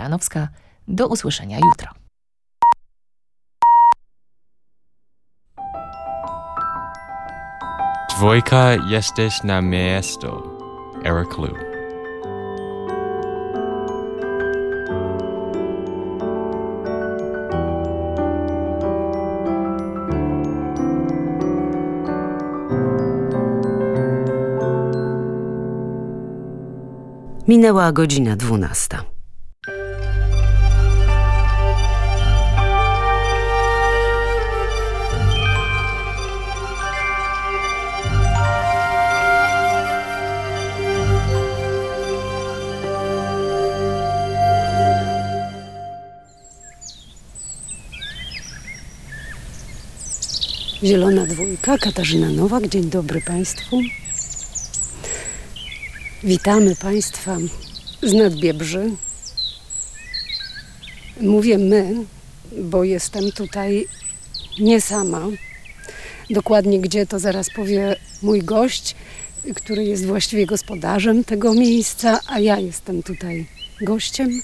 Baranowska. Do usłyszenia jutro. Dwójka jesteś na miasto. Eric Lu. Minęła godzina dwunasta. Zielona dwójka, Katarzyna Nowak, dzień dobry Państwu. Witamy Państwa z Nadbiebrzy. Mówię my, bo jestem tutaj nie sama. Dokładnie gdzie to zaraz powie mój gość, który jest właściwie gospodarzem tego miejsca, a ja jestem tutaj gościem.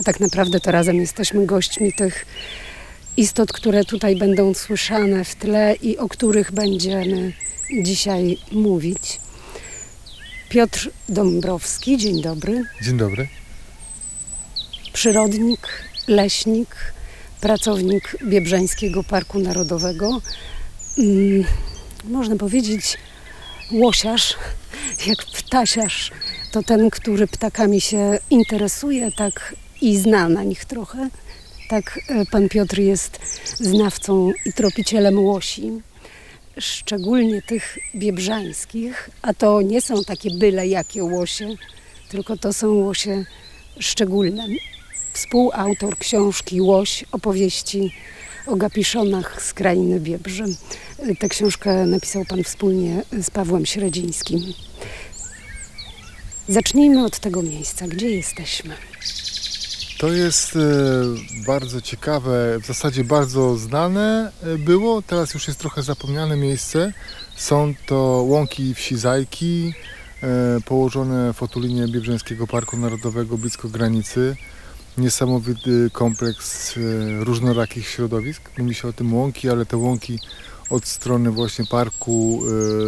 A tak naprawdę to razem jesteśmy gośćmi tych istot, które tutaj będą słyszane w tle i o których będziemy dzisiaj mówić. Piotr Dąbrowski, dzień dobry. Dzień dobry. Przyrodnik, leśnik, pracownik Biebrzańskiego Parku Narodowego. Hmm, można powiedzieć łosiarz, jak ptasiarz. To ten, który ptakami się interesuje, tak i zna na nich trochę. Tak e, pan Piotr jest znawcą i tropicielem łosi, szczególnie tych biebrzańskich, a to nie są takie byle jakie łosie, tylko to są łosie szczególne. Współautor książki Łoś, opowieści o gapiszonach z krainy Biebrzy. E, tę książkę napisał pan wspólnie z Pawłem Średzińskim. Zacznijmy od tego miejsca. Gdzie jesteśmy? To jest e, bardzo ciekawe, w zasadzie bardzo znane e, było, teraz już jest trochę zapomniane miejsce. Są to łąki wsi Zajki, e, położone w otulinie Biebrzeńskiego Parku Narodowego blisko granicy. Niesamowity kompleks różnorakich środowisk. Mówi się o tym łąki, ale te łąki od strony właśnie parku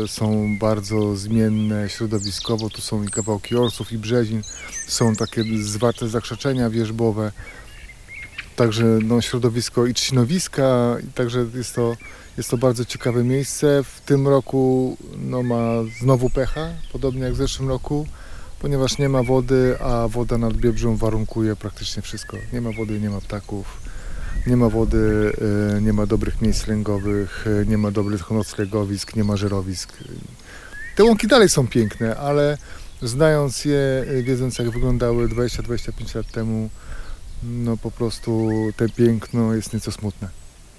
y, są bardzo zmienne środowiskowo. Tu są i kawałki orsów, i brzezin, są takie zwarte zakrzeczenia wierzbowe. Także no, środowisko i trzcinowiska, także jest to, jest to bardzo ciekawe miejsce. W tym roku no, ma znowu pecha, podobnie jak w zeszłym roku, ponieważ nie ma wody, a woda nad Biebrzą warunkuje praktycznie wszystko. Nie ma wody, nie ma ptaków nie ma wody, e, nie ma dobrych miejsc lęgowych, e, nie ma dobrych noclegowisk, nie ma żerowisk. Te łąki dalej są piękne, ale znając je, e, wiedząc jak wyglądały 20-25 lat temu, no po prostu te piękno jest nieco smutne.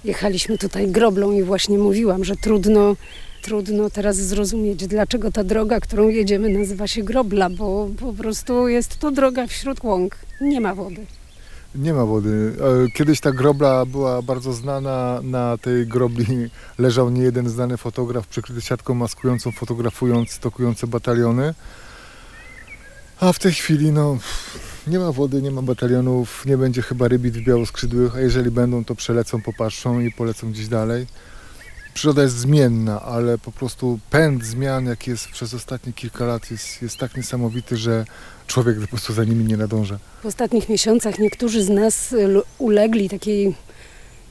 Jechaliśmy tutaj groblą i właśnie mówiłam, że trudno, trudno teraz zrozumieć, dlaczego ta droga, którą jedziemy, nazywa się grobla, bo po prostu jest to droga wśród łąk. Nie ma wody. Nie ma wody. E, kiedyś ta grobla była bardzo znana. Na tej grobli leżał nie jeden znany fotograf przykryty siatką maskującą, fotografując tokujące bataliony. A w tej chwili no, nie ma wody, nie ma batalionów, nie będzie chyba rybit białoskrzydłych, a jeżeli będą, to przelecą, popatrzą i polecą gdzieś dalej przyroda jest zmienna, ale po prostu pęd zmian, jaki jest przez ostatnie kilka lat, jest, jest tak niesamowity, że człowiek po prostu za nimi nie nadąża. W ostatnich miesiącach niektórzy z nas ulegli takiej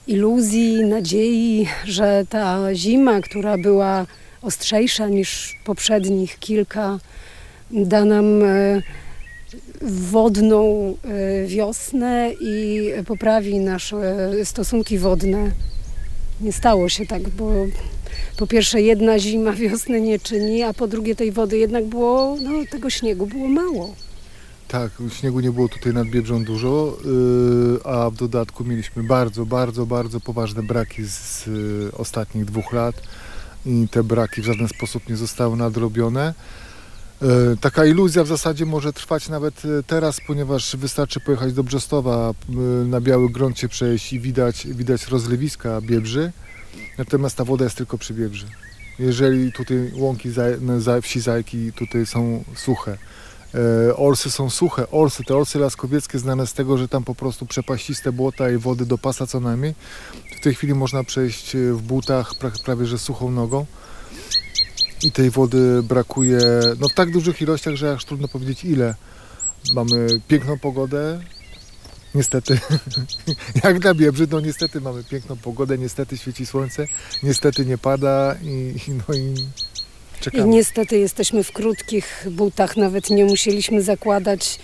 iluzji, nadziei, że ta zima, która była ostrzejsza niż poprzednich kilka, da nam e, wodną e, wiosnę i poprawi nasze stosunki wodne nie stało się tak, bo po pierwsze jedna zima wiosny nie czyni, a po drugie tej wody jednak było, no tego śniegu było mało. Tak, śniegu nie było tutaj nad Biebrzą dużo, yy, a w dodatku mieliśmy bardzo, bardzo, bardzo poważne braki z ostatnich dwóch lat i te braki w żaden sposób nie zostały nadrobione. Yy, taka iluzja w zasadzie może trwać nawet yy, teraz, ponieważ wystarczy pojechać do Brzostowa, na biały gruncie przejść i widać, widać rozlewiska Biebrzy, natomiast ta woda jest tylko przy Biebrzy. Jeżeli tutaj łąki wsi Zajki tutaj są suche, E, Orsy są suche. Orsy, te orsy laskowieckie znane z tego, że tam po prostu przepaściste błota i wody do pasa co najmniej. W tej chwili można przejść e, w butach pra- prawie że suchą nogą. I tej wody brakuje no, w tak dużych ilościach, że aż trudno powiedzieć ile. Mamy piękną pogodę, niestety. Jak na Biebrzy, no niestety mamy piękną pogodę, niestety świeci słońce, niestety nie pada i, i no i I czekamy. niestety jesteśmy w krótkich butach, nawet nie musieliśmy zakładać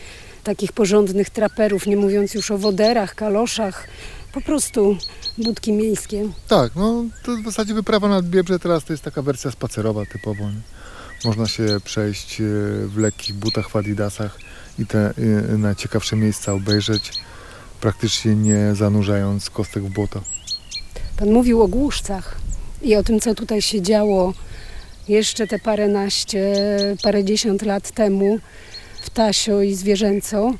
takich porządnych traperów, nie mówiąc już o woderach, kaloszach, po prostu budki miejskie. Tak, no to w zasadzie wyprawa nad Biebrze teraz to jest taka wersja spacerowa typowo. Nie? Można się przejść e, w lekkich butach, w adidasach i te e, najciekawsze miejsca obejrzeć, praktycznie nie zanurzając kostek w błoto. Pan mówił o głuszcach i o tym, co tutaj się działo jeszcze te paręnaście, parędziesiąt lat temu w Tasio i Zwierzęco.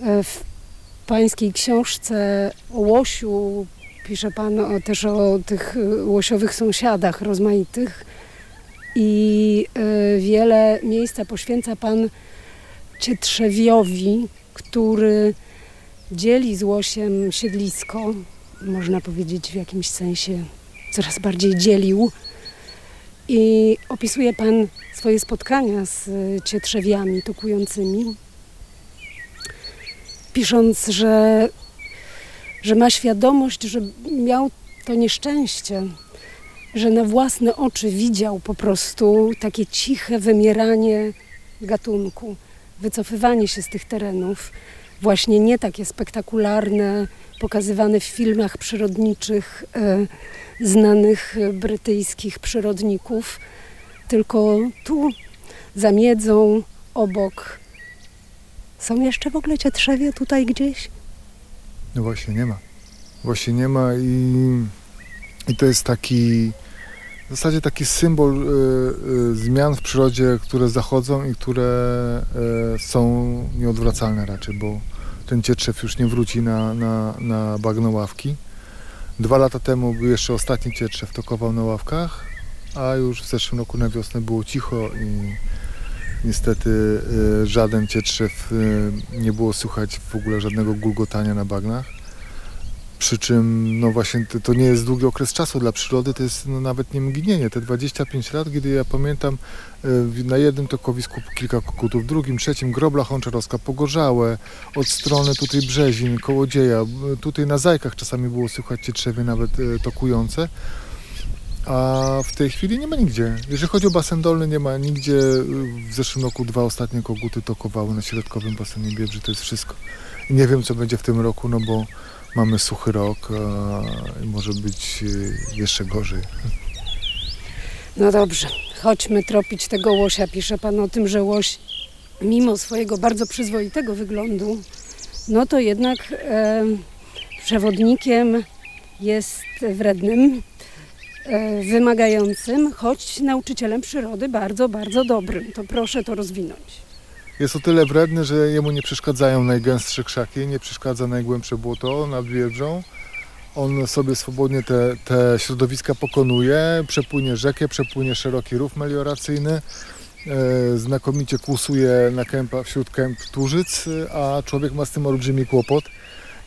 E, W pańskiej książce o łosiu. Pisze pan o, też o tych e, łosiowych sąsiadach rozmaitych. I e, wiele miejsca poświęca pan Cietrzewiowi, który dzieli z łosiem siedlisko, można powiedzieć w jakimś sensie coraz bardziej dzielił. I opisuje Pan swoje spotkania z y, cietrzewiami tokującymi, pisząc, że, że ma świadomość, że miał to nieszczęście, że na własne oczy widział po prostu takie ciche wymieranie gatunku, wycofywanie się z tych terenów, właśnie nie takie spektakularne, pokazywane w filmach przyrodniczych e, znanych brytyjskich przyrodników, tylko tu, za miedzą, obok. Są jeszcze w ogóle cietrzewie tutaj gdzieś? No właśnie nie ma. Właśnie nie ma i, i to jest taki w zasadzie taki symbol y, y, zmian w przyrodzie, które zachodzą i które y, są nieodwracalne raczej, bo ten cietrzew już nie wróci na, na, na bagno ławki. Dwa lata temu był jeszcze ostatni cietrzew tokował na ławkach, a już w zeszłym roku na wiosnę było cicho i niestety y, żaden cietrzew y, nie było słychać w ogóle żadnego gulgotania na bagnach. Przy czym no właśnie to, nie jest długi okres czasu dla przyrody, to jest no nawet nie mgnienie. Te 25 lat, kiedy ja pamiętam y, na jednym tokowisku kilka kokutów, w drugim, trzecim grobla hączarowska, pogorzałe, od strony tutaj Brzezin, Kołodzieja, tutaj na Zajkach czasami było słychać cietrzewie nawet tokujące. A w tej chwili nie ma nigdzie. Jeżeli chodzi o basen dolny, nie ma nigdzie. W zeszłym roku dwa ostatnie koguty tokowały na środkowym basenie Biebrzy, to jest wszystko. I nie wiem, co będzie w tym roku, no bo mamy suchy rok i może być y, jeszcze gorzej. No dobrze, chodźmy tropić tego łosia. Pisze Pan o tym, że łoś mimo swojego bardzo przyzwoitego wyglądu, no to jednak e, przewodnikiem jest wrednym, e, wymagającym, choć nauczycielem przyrody bardzo, bardzo dobrym. To proszę to rozwinąć. Jest o tyle wredny, że jemu nie przeszkadzają najgęstsze krzaki, nie przeszkadza najgłębsze błoto nad Biebrzą. On sobie swobodnie te, te środowiska pokonuje, przepłynie rzekę, przepłynie szeroki rów melioracyjny, e, znakomicie kłusuje na kępa, wśród kęp tłużyc, a człowiek ma z tym olbrzymi kłopot.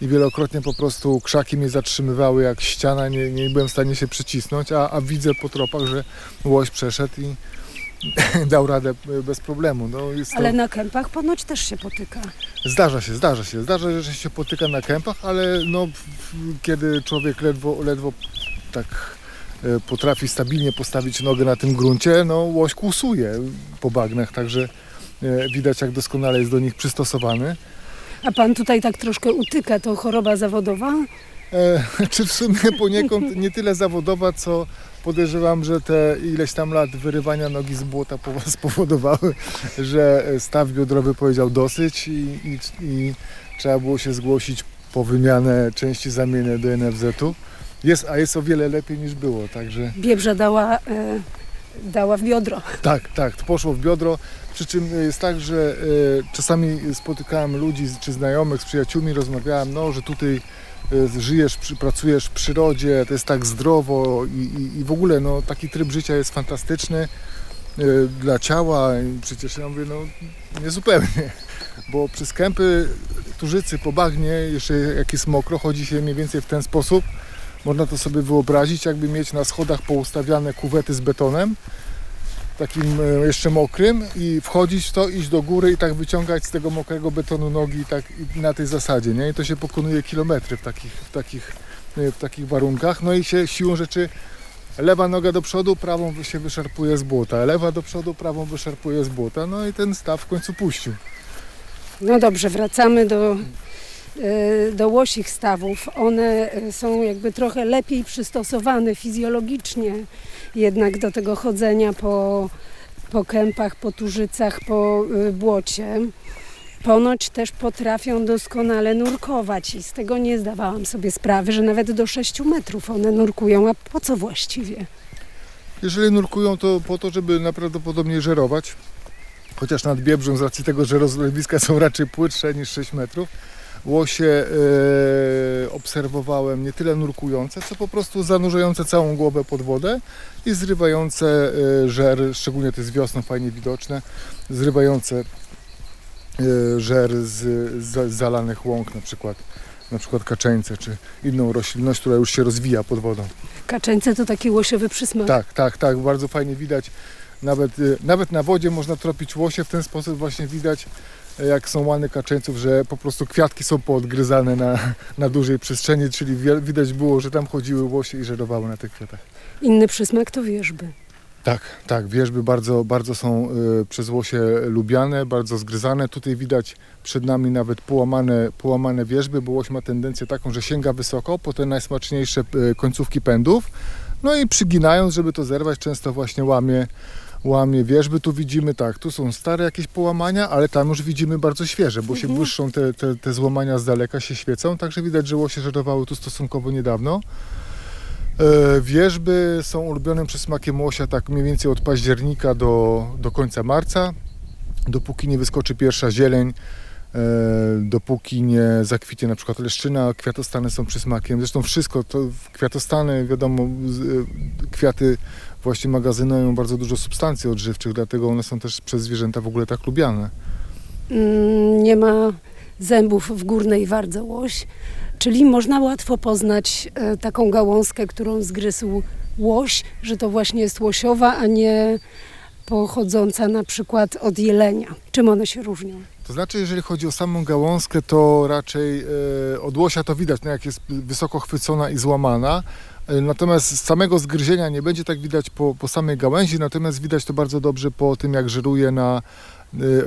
I wielokrotnie po prostu krzaki mnie zatrzymywały jak ściana, nie, nie byłem w stanie się przycisnąć, a, a widzę po tropach, że łoś przeszedł i dał radę bez problemu. No, jest to... Ale na kępach ponoć też się potyka. Zdarza się, zdarza się. Zdarza się, że się potyka na kępach, ale no, kiedy człowiek ledwo, ledwo tak e, potrafi stabilnie postawić nogę na tym gruncie, no łoś kłusuje po bagnach, także e, widać jak doskonale jest do nich przystosowany. A Pan tutaj tak troszkę utyka, to choroba zawodowa? E, czy w sumie poniekąd nie tyle zawodowa, co podejrzewam, że te ileś tam lat wyrywania nogi z błota po- spowodowały, że staw biodrowy powiedział dosyć i, i, i trzeba było się zgłosić po wymianę części zamienne do NFZ-u. Jest, a jest o wiele lepiej niż było, także Biebrza dała, e, dała w biodro. tak, tak, to poszło w biodro. Przy czym jest tak, że e, czasami spotykałem ludzi czy znajomych z przyjaciółmi, rozmawiałem, no, że tutaj e, żyjesz, pracujesz w przyrodzie, to jest tak zdrowo i, i, i w ogóle no, taki tryb życia jest fantastyczny. dla ciała. I Przecież ja mówię, no niezupełnie, bo przez kępy tużycy po bagnie, jeszcze jak jest mokro, chodzi się mniej więcej w ten sposób. Można to sobie wyobrazić, jakby mieć na schodach poustawiane kuwety z betonem, takim e, jeszcze mokrym i wchodzić w to, iść do góry i tak wyciągać z tego mokrego betonu nogi tak na tej zasadzie, nie? I to się pokonuje kilometry w takich, w takich, e, w takich warunkach. No i się siłą rzeczy lewa noga do przodu, prawą się wyszarpuje z błota, lewa do przodu, prawą wyszarpuje z błota. No i ten staw w końcu puścił. No dobrze, wracamy do, do łosich stawów. One e, są jakby trochę lepiej przystosowane fizjologicznie jednak do tego chodzenia po, po kępach, po tużycach, po e, błocie. Ponoć też potrafią doskonale nurkować i z tego nie zdawałam sobie sprawy, że nawet do 6 metrów one nurkują. A po co właściwie? Jeżeli nurkują, to po to, żeby najprawdopodobniej żerować. Chociaż nad Biebrzą, z racji tego, że rozlewiska są raczej płytsze niż 6 metrów, łosie e, obserwowałem nie tyle nurkujące, co po prostu zanurzające całą głowę pod wodę i zrywające e, żer, szczególnie to jest wiosną fajnie widoczne, zrywające e, żer z, z zalanych łąk, na przykład, na przykład kaczeńce, czy inną roślinność, która już się rozwija pod wodą. Kaczeńce to taki łosiowy przysmak. Tak, tak, tak, bardzo fajnie widać. Nawet, nawet na wodzie można tropić łosie, w ten sposób właśnie widać, jak są łany kaczeńców, że po prostu kwiatki są poodgryzane na, na dużej przestrzeni, czyli widać było, że tam chodziły łosie i żerowały na tych kwiatach. Inny przysmak to wierzby. Tak, tak, wierzby bardzo, bardzo są y, przez łosie lubiane, bardzo zgryzane. Tutaj widać przed nami nawet połamane, połamane wierzby, bo łoś ma tendencję taką, że sięga wysoko po te najsmaczniejsze y, końcówki pędów. No i przyginając, żeby to zerwać, często właśnie łamie, łamie wierzby. Tu widzimy tak, tu są stare jakieś połamania, ale tam już widzimy bardzo świeże, bo się błyszczą te, te, te złamania z daleka, się świecą, także widać, że łosie żerowały tu stosunkowo niedawno. E, Wierzby są ulubionym przysmakiem łosia tak mniej więcej od października do, do końca marca, dopóki nie wyskoczy pierwsza zieleń, e, dopóki nie zakwitnie na przykład leszczyna, kwiatostany są przysmakiem. Zresztą wszystko, to kwiatostany, wiadomo, e, kwiaty właśnie magazynują bardzo dużo substancji odżywczych, dlatego one są też przez zwierzęta w ogóle tak lubiane. Mm, nie ma zębów w górnej wardze łoś, czyli można łatwo poznać e, taką gałązkę, którą zgryzł łoś, że to właśnie jest łosiowa, a nie pochodząca na przykład od jelenia. Czym one się różnią? To znaczy, jeżeli chodzi o samą gałązkę, to raczej e, od łosia to widać, no jak jest wysoko chwycona i złamana. E, Natomiast z samego zgryzienia nie będzie tak widać po, po samej gałęzi, natomiast widać to bardzo dobrze po tym, jak żeruje na,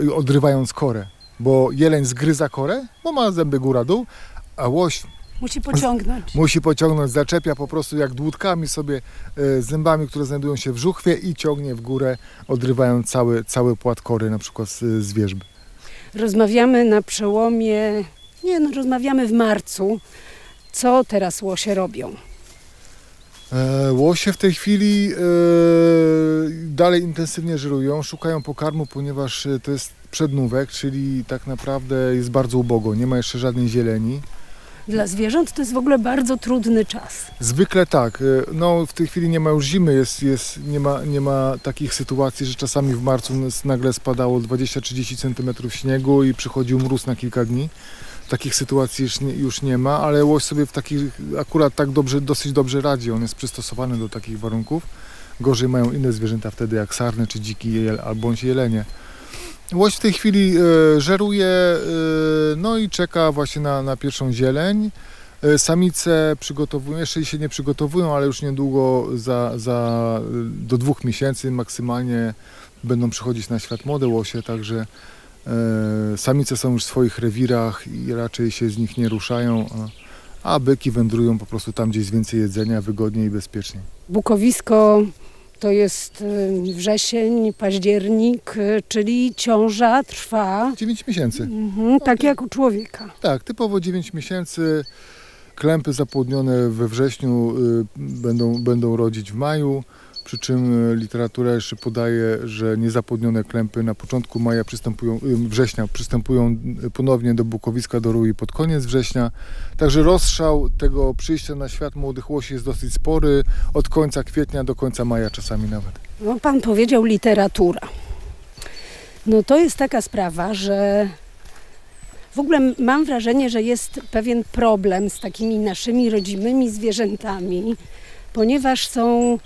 e, odrywając korę. Bo jeleń zgryza korę, bo ma zęby góra-dół, a łoś Musi pociągnąć. musi pociągnąć, zaczepia po prostu jak dłutkami sobie e, zębami, które znajdują się w żuchwie i ciągnie w górę, odrywając cały, cały płat kory na przykład z, z wierzby. Rozmawiamy na przełomie, nie no, rozmawiamy w marcu. Co teraz łosie robią? E, Łosie w tej chwili e, dalej intensywnie żerują, szukają pokarmu, ponieważ e, to jest przednówek, czyli tak naprawdę jest bardzo ubogo, nie ma jeszcze żadnej zieleni. Dla zwierząt to jest w ogóle bardzo trudny czas. Zwykle tak, no w tej chwili nie ma już zimy, jest, jest, nie, ma, nie ma takich sytuacji, że czasami w marcu nagle spadało 20-30 cm śniegu i przychodził mróz na kilka dni. Takich sytuacji już nie, już nie ma, ale łoś sobie w takich akurat tak dobrze, dosyć dobrze radzi. On jest przystosowany do takich warunków. Gorzej mają inne zwierzęta wtedy, jak sarny czy dziki jel, albo jelenie. Łoś w tej chwili e, żeruje, e, no i czeka właśnie na, na pierwszą zieleń. E, Samice przygotowują, jeszcze się nie przygotowują, ale już niedługo za, za, do dwóch miesięcy maksymalnie będą przychodzić na świat młode łosie, także samice są już w swoich rewirach i raczej się z nich nie ruszają, a, a byki wędrują po prostu tam, gdzie jest więcej jedzenia, wygodniej i bezpieczniej. Bukowisko to jest y, wrzesień, październik, y, czyli ciąża trwa 9 miesięcy. mhm, tak jak u człowieka. Tak, typowo 9 miesięcy. Klępy zapłodnione we wrześniu y, będą, będą rodzić w maju. Przy czym e, literatura jeszcze podaje, że niezapłodnione klępy na początku maja przystępują, y, września przystępują y, ponownie do bukowiska, do rui pod koniec września. Także rozstrzał tego przyjścia na świat młodych łosi jest dosyć spory, od końca kwietnia do końca maja czasami nawet. No, pan powiedział literatura. No to jest taka sprawa, że w ogóle mam wrażenie, że jest pewien problem z takimi naszymi rodzimymi zwierzętami, ponieważ są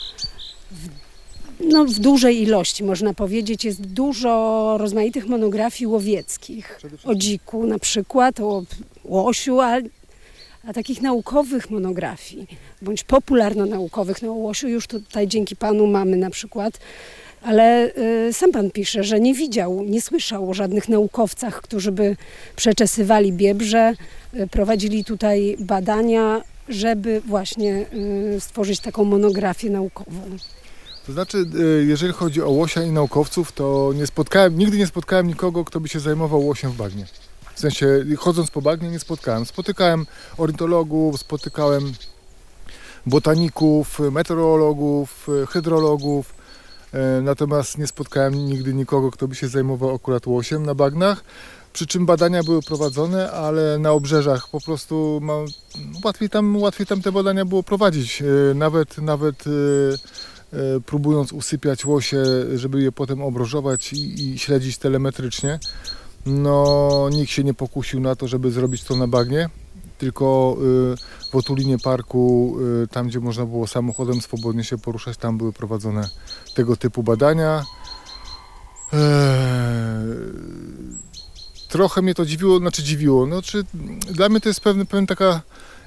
no, w dużej ilości, można powiedzieć, jest dużo rozmaitych monografii łowieckich. O dziku na przykład, o łosiu, a, a takich naukowych monografii, bądź popularno-naukowych, no o łosiu już tutaj dzięki panu mamy na przykład ale y, sam pan pisze, że nie widział, nie słyszał o żadnych naukowcach, którzy by przeczesywali biebrze, y, prowadzili tutaj badania, żeby właśnie y, stworzyć taką monografię naukową. To znaczy, y, jeżeli chodzi o łosia i naukowców, to nie spotkałem, nigdy nie spotkałem nikogo, kto by się zajmował łosiem w bagnie. W sensie, chodząc po bagnie nie spotkałem. Spotykałem ornitologów, spotykałem botaników, meteorologów, hydrologów, e, natomiast nie spotkałem nigdy nikogo, kto by się zajmował akurat łosiem na bagnach. Przy czym badania były prowadzone, ale na obrzeżach po prostu ma, łatwiej, tam, łatwiej tam te badania było prowadzić. E, Nawet, nawet e, próbując usypiać łosie, żeby je potem obrożować i, i śledzić telemetrycznie. No, nikt się nie pokusił na to, żeby zrobić to na bagnie, tylko y, w otulinie parku, y, tam gdzie można było samochodem swobodnie się poruszać, tam były prowadzone tego typu badania. Trochę mnie to dziwiło, znaczy dziwiło, no, czy, dla mnie to jest pewna taka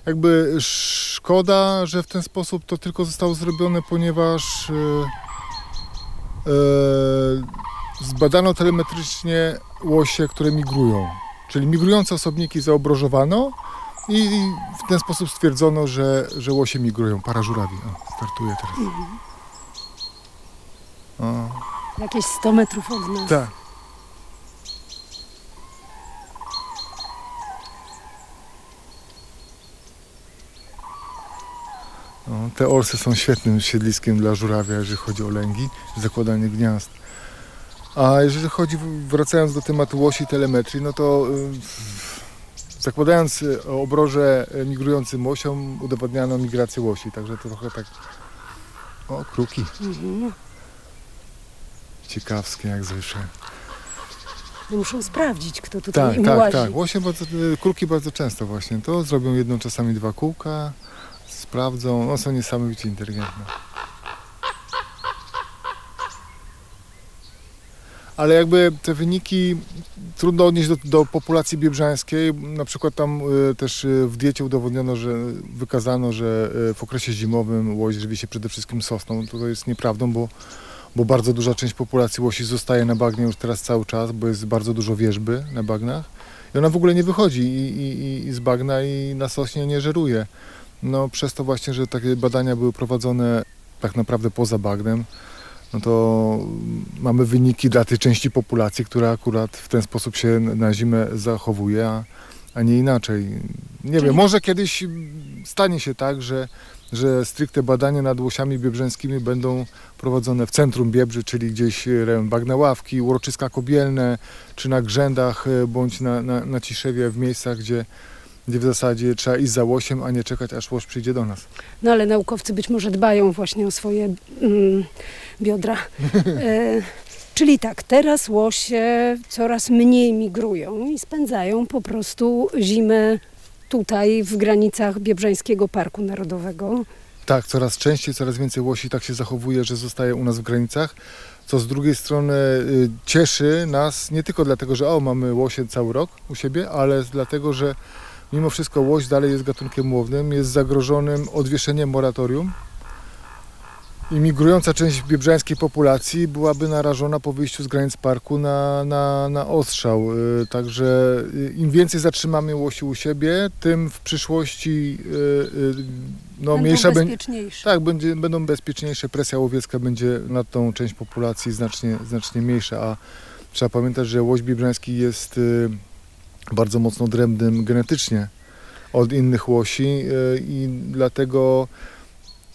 jakby szkoda, że w ten sposób to tylko zostało zrobione, ponieważ e, zbadano telemetrycznie łosie, które migrują. Czyli migrujące osobniki zaobrożowano i, i w ten sposób stwierdzono, że, że łosie migrują. Para żurawi. O, startuje teraz. O, Jakieś 100 metrów od nas. tak. No, te orsy są świetnym siedliskiem dla żurawia, jeżeli chodzi o lęgi, zakładanie gniazd. A jeżeli chodzi, wracając do tematu łosi telemetrii, no to y, zakładając y, obroże migrującym łosiom, udowadniano migrację łosi, także to trochę tak... O, kruki. Ciekawskie jak zwykle. No Muszą sprawdzić, kto tutaj Tak, im tak, łazi. tak. Łosie bardzo, y, kruki bardzo często właśnie to zrobią jedną, czasami dwa kółka, sprawdzą, no są niesamowicie inteligentne. Ale jakby te wyniki trudno odnieść do, do populacji biebrzańskiej. Na przykład tam y, też y, w diecie udowodniono, że wykazano, że y, w okresie zimowym łoś żywi się przede wszystkim sosną. To jest nieprawdą, bo bo bardzo duża część populacji łosi zostaje na bagnie już teraz cały czas, bo jest bardzo dużo wierzby na bagnach i ona w ogóle nie wychodzi i, i, i- z bagna i na sośnie nie żeruje. No przez to właśnie, że takie badania były prowadzone tak naprawdę poza bagnem, no to mamy wyniki dla tej części populacji, która akurat w ten sposób się na zimę zachowuje, a, a nie inaczej. Nie Czyli- wiem, może kiedyś stanie się tak, że, że stricte badania nad łosiami biebrzańskimi będą prowadzone w centrum Biebrzy, czyli gdzieś e, Bagna Ławki, Uroczyska Kobielne, czy na Grzędach, e, bądź na, na, na Ciszewie, w miejscach, gdzie, gdzie w zasadzie trzeba iść za łosiem, a nie czekać, aż łoś przyjdzie do nas. No ale naukowcy być może dbają właśnie o swoje mm, biodra. E, czyli tak, teraz łosie coraz mniej migrują i spędzają po prostu zimę tutaj w granicach Biebrzańskiego Parku Narodowego. Tak, coraz częściej, coraz więcej łosi tak się zachowuje, że zostaje u nas w granicach, co z drugiej strony y, cieszy nas nie tylko dlatego, że o, mamy łosie cały rok u siebie, ale dlatego, że mimo wszystko łoś dalej jest gatunkiem łownym, jest zagrożonym odwieszeniem moratorium i migrująca część biebrzańskiej populacji byłaby narażona po wyjściu z granic parku na, na, na ostrzał. Y, Także y, im więcej zatrzymamy łosi u siebie, tym w przyszłości y, no, Będą mniejsza będzie. bezpieczniejsze. Tak, będzie, będą bezpieczniejsze, presja łowiecka będzie na tą część populacji znacznie, znacznie mniejsza, a trzeba pamiętać, że łoś biebrzański jest bardzo mocno odrębnym genetycznie od innych łosi y, i dlatego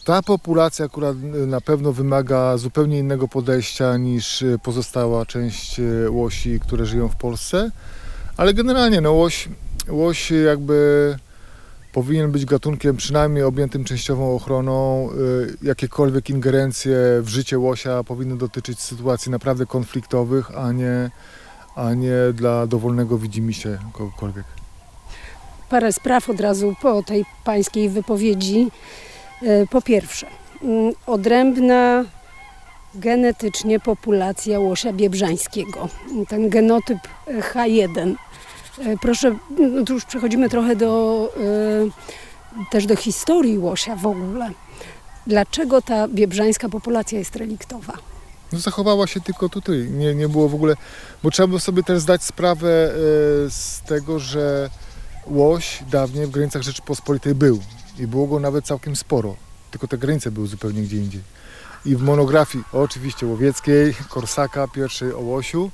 Ta populacja akurat y, na pewno wymaga zupełnie innego podejścia niż y, pozostała część łosi, które żyją w Polsce, ale generalnie no, łoś, łoś jakby powinien być gatunkiem przynajmniej objętym częściową ochroną. Jakiekolwiek ingerencje w życie łosia powinny dotyczyć sytuacji naprawdę konfliktowych, a nie, a nie dla dowolnego widzimisię kogokolwiek. Parę spraw od razu po tej pańskiej wypowiedzi. E, po pierwsze, mm, odrębna genetycznie populacja łosia biebrzańskiego. Ten genotyp H1. E, proszę, no tu już przechodzimy trochę do, e, też do historii łosia w ogóle. Dlaczego ta biebrzańska populacja jest reliktowa? No zachowała się tylko tutaj. Nie, nie było w ogóle, bo trzeba było sobie też zdać sprawę z tego, że łoś dawniej w granicach Rzeczypospolitej był i było go nawet całkiem sporo, tylko te granice były zupełnie gdzie indziej. I w monografii oczywiście łowieckiej, Korsaka, pierwszej o łosiu,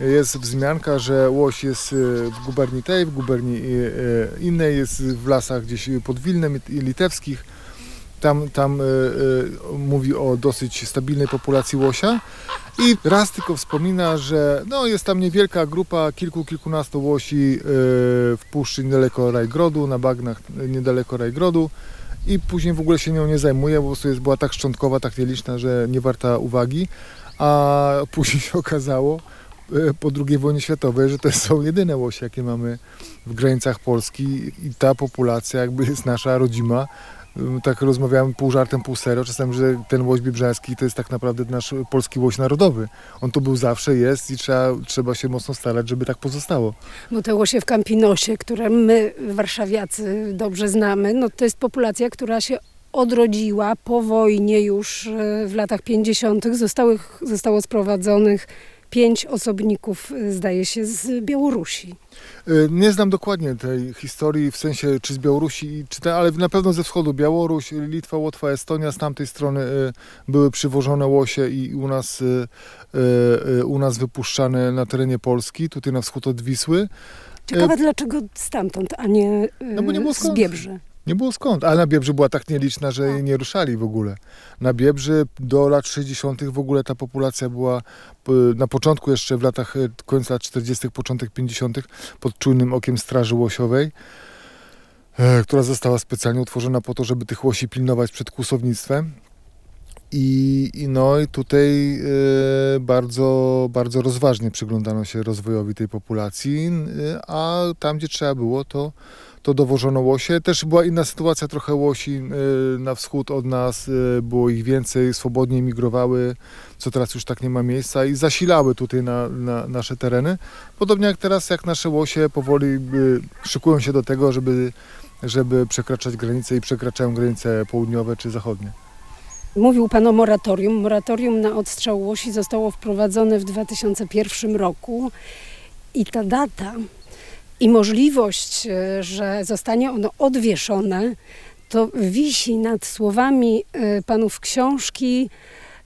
jest wzmianka, że łoś jest e, w guberni tej, w guberni e, innej, jest w lasach gdzieś pod Wilnem i litewskich. Tam, tam y, y, mówi o dosyć stabilnej populacji łosia. I raz tylko wspomina, że no, jest tam niewielka grupa, kilku, kilkunastu łosi y, w puszczy niedaleko Rajgrodu, na bagnach niedaleko Rajgrodu. I później w ogóle się nią nie zajmuje, bo po prostu jest, była tak szczątkowa, tak nieliczna, że nie warta uwagi, a później się okazało, po II wojnie światowej, że to są jedyne łosie, jakie mamy w granicach Polski. I ta populacja jakby jest nasza rodzima, tak rozmawiałem pół żartem, pół serio, czasem, że ten łoś biebrzański to jest tak naprawdę nasz polski łoś narodowy. On tu był zawsze, jest i trzeba, trzeba się mocno starać, żeby tak pozostało. No te łosie w Campinosie, które my warszawiacy dobrze znamy, no to jest populacja, która się odrodziła po wojnie już e, w latach 50. Zostały, zostało sprowadzonych pięć osobników, y, zdaje się, z Białorusi. Y, nie znam dokładnie tej historii, w sensie czy z Białorusi, czy te, ale na pewno ze wschodu. Białoruś, Litwa, Łotwa, Estonia, z tamtej strony y, były przywożone łosie i u nas, u nas wypuszczane na terenie Polski, tutaj na wschód od Wisły. Ciekawe, dlaczego stamtąd, a nie, no bo nie było z Biebrzy. Nie było skąd, ale na Biebrzy była tak nieliczna, że jej nie ruszali w ogóle. Na Biebrzy do lat 60. w ogóle ta populacja była na początku jeszcze w latach e, końca lat 40., początek 50. pod czujnym okiem Straży Łosiowej, e, która została specjalnie utworzona po to, żeby tych łosi pilnować przed kłusownictwem. I, i no i tutaj y, bardzo, bardzo rozważnie przyglądano się rozwojowi tej populacji, y, a tam gdzie trzeba było, to to dowożono łosie. Też była inna sytuacja, trochę łosi y, na wschód od nas, y, było ich więcej, swobodnie migrowały, co teraz już tak nie ma miejsca i zasilały tutaj na, na nasze tereny. Podobnie jak teraz, jak nasze łosie powoli y, szykują się do tego, żeby, żeby przekraczać granice i przekraczają granice południowe czy zachodnie. Mówił Pan o moratorium. Moratorium na odstrzał łosi zostało wprowadzone w 2001 roku i ta data i możliwość, e, że zostanie ono odwieszone, to wisi nad słowami e, panów książki,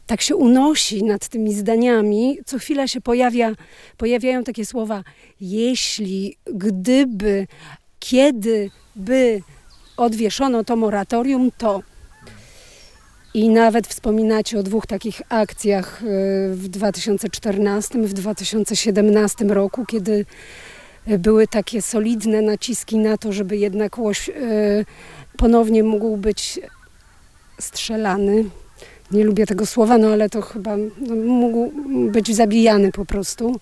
tak się unosi nad tymi zdaniami. Co chwila się pojawia, pojawiają takie słowa, jeśli, gdyby, kiedy by odwieszono to moratorium, to. I nawet wspominacie o dwóch takich akcjach e, w 2014, w 2017 roku, kiedy były takie solidne naciski na to, żeby jednak łoś e, ponownie mógł być strzelany. Nie lubię tego słowa, no ale to chyba no, mógł być zabijany po prostu.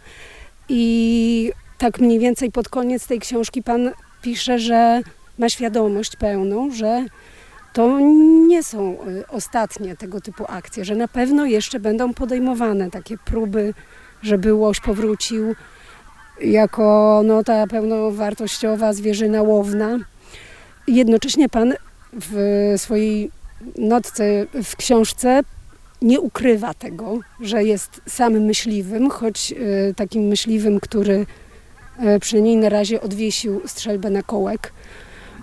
I tak mniej więcej pod koniec tej książki pan pisze, że ma świadomość pełną, że to nie są e, ostatnie tego typu akcje, że na pewno jeszcze będą podejmowane takie próby, żeby łoś powrócił jako no, ta pełnowartościowa zwierzyna łowna. Jednocześnie pan w swojej notce, w książce nie ukrywa tego, że jest samym myśliwym, choć y, takim myśliwym, który y, przynajmniej na razie odwiesił strzelbę na kołek,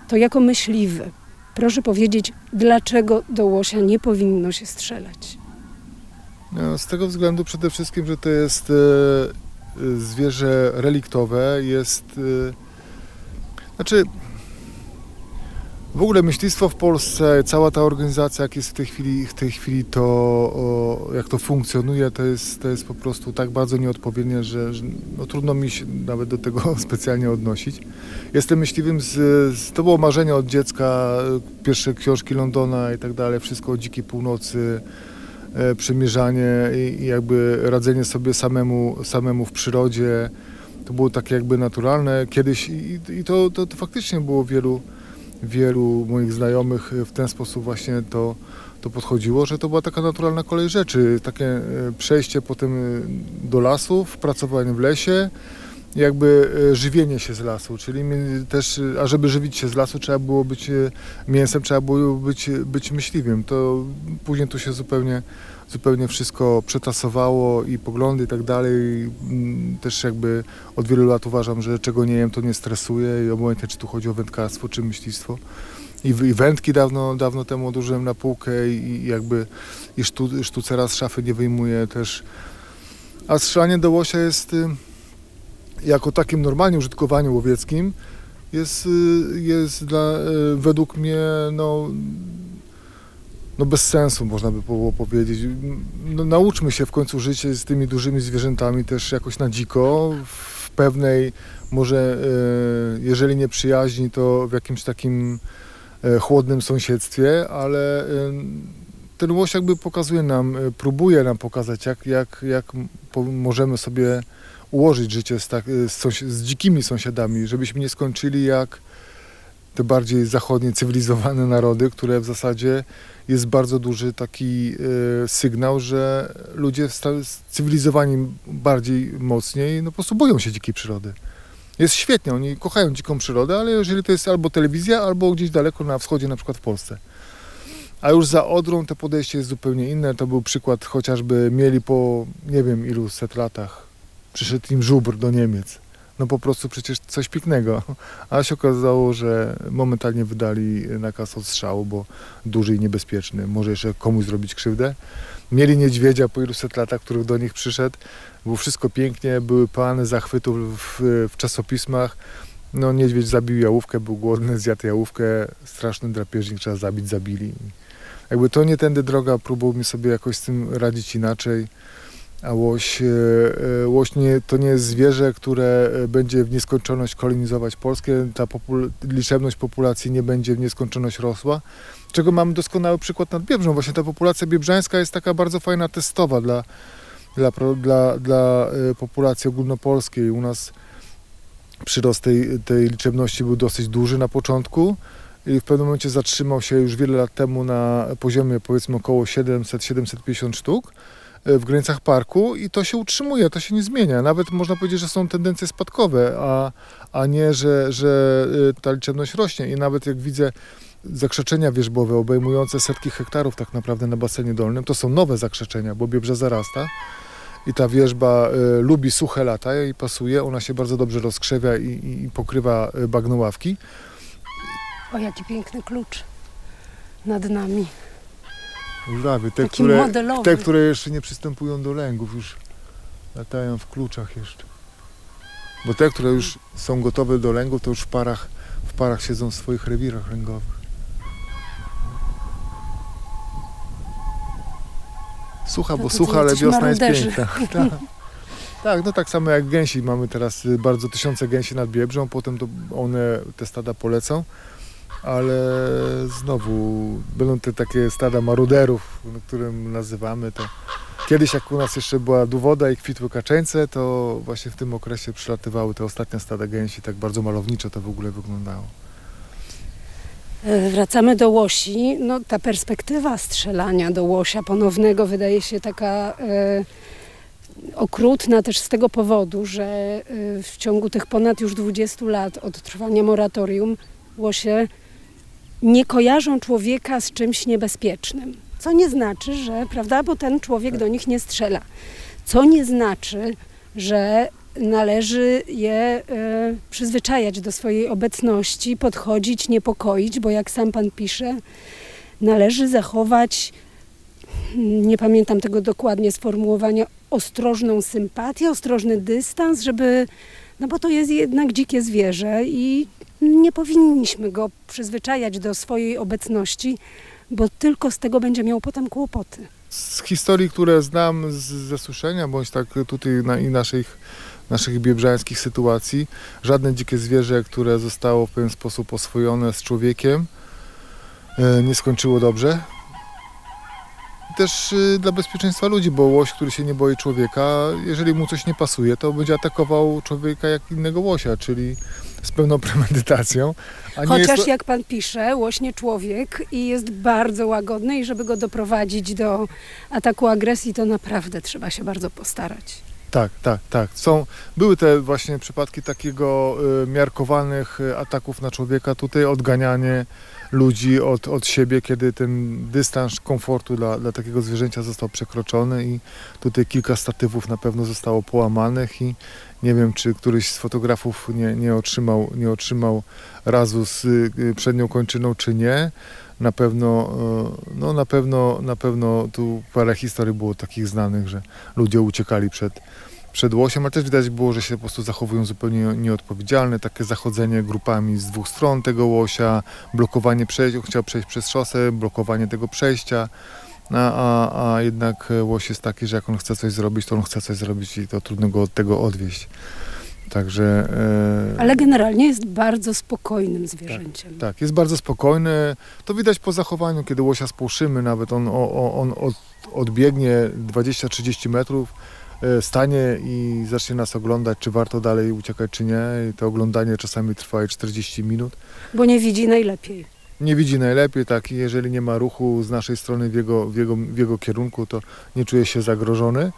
to jako myśliwy. Proszę powiedzieć, dlaczego do łosia nie powinno się strzelać? No, z tego względu przede wszystkim, że to jest e, zwierzę reliktowe jest. Y, znaczy, W ogóle myślistwo w Polsce, cała ta organizacja, jak jest w tej chwili, w tej chwili to, o, jak to funkcjonuje, to jest, to jest po prostu tak bardzo nieodpowiednie, że, że no, trudno mi się nawet do tego specjalnie odnosić. Jestem myśliwym, z, z, to było marzenie od dziecka, pierwsze książki Londona i tak dalej, wszystko o dzikiej północy, e, przemierzanie i, jakby radzenie sobie samemu, samemu w przyrodzie. To było takie jakby naturalne kiedyś i, i to, to, to faktycznie było wielu wielu moich znajomych w ten sposób właśnie to, to podchodziło, że to była taka naturalna kolej rzeczy. Takie e, przejście potem e, do lasów, pracowanie w lesie, jakby e, żywienie się z lasu, czyli też, a żeby żywić się z lasu trzeba było być mięsem, trzeba było być, być myśliwym. To później to się zupełnie zupełnie wszystko przetasowało i poglądy i tak dalej. Mm, też jakby od wielu lat uważam, że czego nie jem, to nie stresuję i obojętnie czy tu chodzi o wędkarstwo czy myślistwo. I, wędki dawno, dawno temu odłożyłem na półkę i, jakby i sztu, szafy nie wyjmuję też. A strzelanie do łosia jest y, jako takim normalnie użytkowaniu łowieckim jest, y, jest dla, y, według mnie no, no bez sensu, można by było powiedzieć. No, nauczmy się w końcu żyć z tymi dużymi zwierzętami też jakoś na dziko, w pewnej, może e, jeżeli nie przyjaźni, to w jakimś takim e, chłodnym sąsiedztwie, ale ten łoś jakby pokazuje nam, próbuje nam pokazać, jak, jak, jak możemy sobie ułożyć życie z, tak, z, z dzikimi sąsiadami, żebyśmy nie skończyli jak te bardziej zachodnie, cywilizowane narody, które w zasadzie jest bardzo duży taki e, sygnał, że ludzie cywilizowani bardziej mocniej no po prostu boją się dzikiej przyrody. Jest świetnie, oni kochają dziką przyrodę, ale jeżeli to jest albo telewizja, albo gdzieś daleko na wschodzie, na przykład w Polsce. A już za Odrą to podejście jest zupełnie inne. To był przykład chociażby mieli po nie wiem ilu set latach przyszedł im żubr do Niemiec no po prostu przecież coś pięknego. A się okazało, że momentalnie wydali nakaz odstrzału, bo duży i niebezpieczny, może jeszcze komuś zrobić krzywdę. Mieli niedźwiedzia po iluset latach, których do nich przyszedł. Było wszystko pięknie, były plany zachwytów w, w czasopismach. No niedźwiedź zabił jałówkę, był głodny, zjadł jałówkę, straszny drapieżnik, trzeba zabić, zabili. Jakby to nie tędy droga, próbowałbym sobie jakoś z tym radzić inaczej. A łoś, e, e, łoś nie, to nie jest zwierzę, które e, będzie w nieskończoność kolonizować Polskę. Ta popul liczebność populacji nie będzie w nieskończoność rosła. Czego mamy doskonały przykład nad Biebrzą. Właśnie ta populacja biebrzańska jest taka bardzo fajna testowa dla, dla, dla, dla populacji ogólnopolskiej. U nas przyrost tej, tej liczebności był dosyć duży na początku i w pewnym momencie zatrzymał się już wiele lat temu na poziomie powiedzmy około 700-750 sztuk w granicach parku i to się utrzymuje, to się nie zmienia. Nawet można powiedzieć, że są tendencje spadkowe, a, a nie, że, że y, ta liczebność rośnie. I nawet jak widzę zakrzeczenia wierzbowe obejmujące setki hektarów tak naprawdę na basenie dolnym, to są nowe zakrzeczenia, bo biebrze zarasta i ta wierzba y, lubi suche lata i pasuje, ona się bardzo dobrze rozkrzewia i, i, i pokrywa y, bagnoławki. O, jaki piękny klucz nad nami. Żurawy, te które, te, które jeszcze nie przystępują do lęgów, już latają w kluczach jeszcze. Bo te, które już są gotowe do lęgów, to już w parach, w parach siedzą w swoich rewirach lęgowych. Sucha, bo sucha, ale wiosna jest piękna. Tak. tak, no tak samo jak gęsi. Mamy teraz bardzo tysiące gęsi nad Biebrzą, potem to one, te stada polecą ale znowu będą te takie stada maruderów, którym nazywamy to. Kiedyś jak u nas jeszcze była duwoda i kwitły kaczeńce, to właśnie w tym okresie przylatywały te ostatnie stada gęsi, tak bardzo malowniczo to w ogóle wyglądało. E, wracamy do łosi. No, ta perspektywa strzelania do łosia ponownego wydaje się taka e, okrutna też z tego powodu, że e, w ciągu tych ponad już 20 lat od trwania moratorium łosie nie kojarzą człowieka z czymś niebezpiecznym. Co nie znaczy, że, prawda, bo ten człowiek do nich nie strzela. Co nie znaczy, że należy je y, przyzwyczajać do swojej obecności, podchodzić, niepokoić, bo jak sam pan pisze, należy zachować, nie pamiętam tego dokładnie sformułowania, ostrożną sympatię, ostrożny dystans, żeby, no bo to jest jednak dzikie zwierzę i nie powinniśmy go przyzwyczajać do swojej obecności, bo tylko z tego będzie miał potem kłopoty. Z historii, które znam z, ze słyszenia, bądź tak tutaj na, i naszych, naszych biebrzańskich sytuacji, żadne dzikie zwierzę, które zostało w pewien sposób oswojone z człowiekiem, e, nie skończyło dobrze. Też e, dla bezpieczeństwa ludzi, bo łoś, który się nie boi człowieka, jeżeli mu coś nie pasuje, to będzie atakował człowieka jak innego łosia, czyli z pełną premedytacją. Chociaż to... jak pan pisze, łośnie człowiek i jest bardzo łagodny i żeby go doprowadzić do ataku agresji, to naprawdę trzeba się bardzo postarać. Tak, tak, tak. Są, były te właśnie przypadki takiego y, miarkowanych y, ataków na człowieka, tutaj odganianie ludzi od, od siebie, kiedy ten dystans komfortu dla, dla takiego zwierzęcia został przekroczony i tutaj kilka statywów na pewno zostało połamanych i nie wiem, czy któryś z fotografów nie, nie, otrzymał, nie otrzymał razu z y, przednią kończyną, czy nie. Na pewno, y, no na pewno, na pewno tu parę historii było takich znanych, że ludzie uciekali przed, przed łosiem, ale też widać było, że się po prostu zachowują zupełnie nieodpowiedzialne, takie zachodzenie grupami z dwóch stron tego łosia, blokowanie przejścia, chciał przejść przez szosę, blokowanie tego przejścia, a, a, a jednak łoś jest taki, że jak on chce coś zrobić, to on chce coś zrobić i to trudno go od tego odwieść. Także... E... Ale generalnie jest bardzo spokojnym zwierzęciem. Tak, jest bardzo spokojny. To widać po zachowaniu, kiedy łosia spłoszymy, nawet on, on, on od, odbiegnie 20-30 metrów, stanie i zacznie nas oglądać, czy warto dalej uciekać, czy nie. I to oglądanie czasami trwa 40 minut. Bo nie widzi najlepiej. Nie widzi najlepiej, tak, i jeżeli nie ma ruchu z naszej strony w jego, w jego, w jego kierunku, to nie czuje się zagrożony.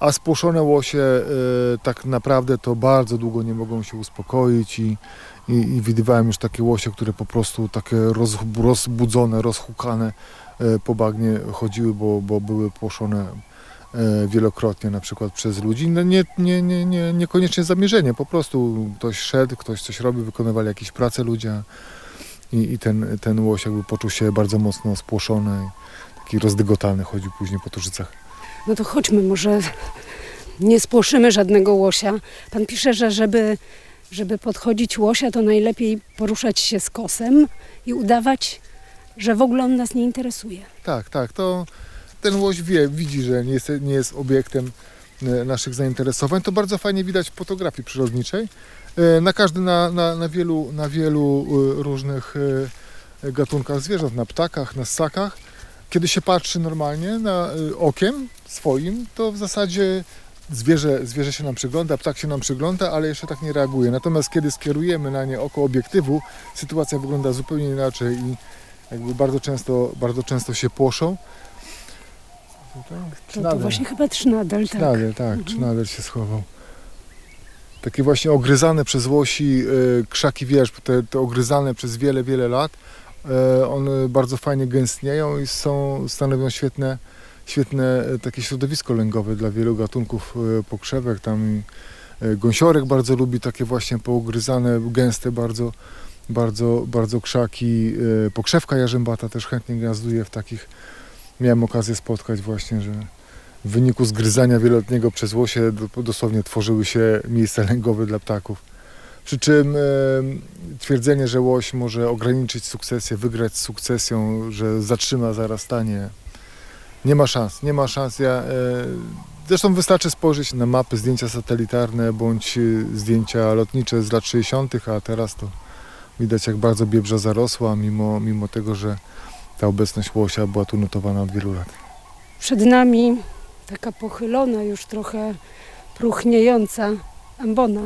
A spłoszone łosie e, tak naprawdę to bardzo długo nie mogą się uspokoić i, i, i widywałem już takie łosie, które po prostu takie roz, rozbudzone, rozhukane e, po bagnie chodziły, bo, bo były płoszone e, wielokrotnie na przykład przez ludzi. No nie, nie, nie, nie, niekoniecznie zamierzenie, po prostu ktoś szedł, ktoś coś robił, wykonywali jakieś prace ludzie i, i ten, ten łoś jakby poczuł się bardzo mocno spłoszony, taki rozdygotany, chodził później po Turzycach. No to chodźmy, może nie spłoszymy żadnego łosia. Pan pisze, że żeby, żeby podchodzić łosia, to najlepiej poruszać się z kosem i udawać, że w ogóle on nas nie interesuje. Tak, tak, to ten łoś wie, widzi, że nie jest, nie jest obiektem e, naszych zainteresowań. To bardzo fajnie widać w fotografii przyrodniczej. E, na każdy, na, na, na, wielu, na wielu e, różnych gatunkach zwierząt, na ptakach, na ssakach. Kiedy się patrzy normalnie na okiem swoim, to w zasadzie zwierzę, zwierzę się nam przygląda, ptak się nam przygląda, ale jeszcze tak nie reaguje. Natomiast kiedy skierujemy na nie oko obiektywu, sytuacja wygląda zupełnie inaczej i jakby bardzo często, bardzo często się płoszą. To, to właśnie chyba trznadel, tak. Trznadel, tak, mhm. trznadel się schował. Takie właśnie ogryzane przez łosi y, krzaki wierzb, te, te ogryzane przez wiele, wiele lat, y, one bardzo fajnie gęstnieją i są, stanowią świetne, świetne e, takie środowisko lęgowe dla wielu gatunków e, pokrzewek. Tam e, gąsiorek bardzo lubi takie właśnie pougryzane, gęste bardzo, bardzo, bardzo krzaki. Pokrzewka jarzębata też chętnie gniazduje w takich. Miałem okazję spotkać właśnie, że w wyniku zgryzania wieloletniego przez łosie dosłownie tworzyły się miejsca lęgowe dla ptaków. Przy czym e, twierdzenie, że łoś może ograniczyć sukcesję, wygrać z sukcesją, że zatrzyma zarastanie, nie ma szans, nie ma szans. Ja, e, zresztą wystarczy spojrzeć na mapy, zdjęcia satelitarne bądź e, zdjęcia lotnicze z lat 60., a teraz to widać jak bardzo Biebrza zarosła, mimo, mimo tego, że ta obecność łosia była tu notowana od wielu lat. Przed nami taka pochylona, już trochę próchniejąca ambona.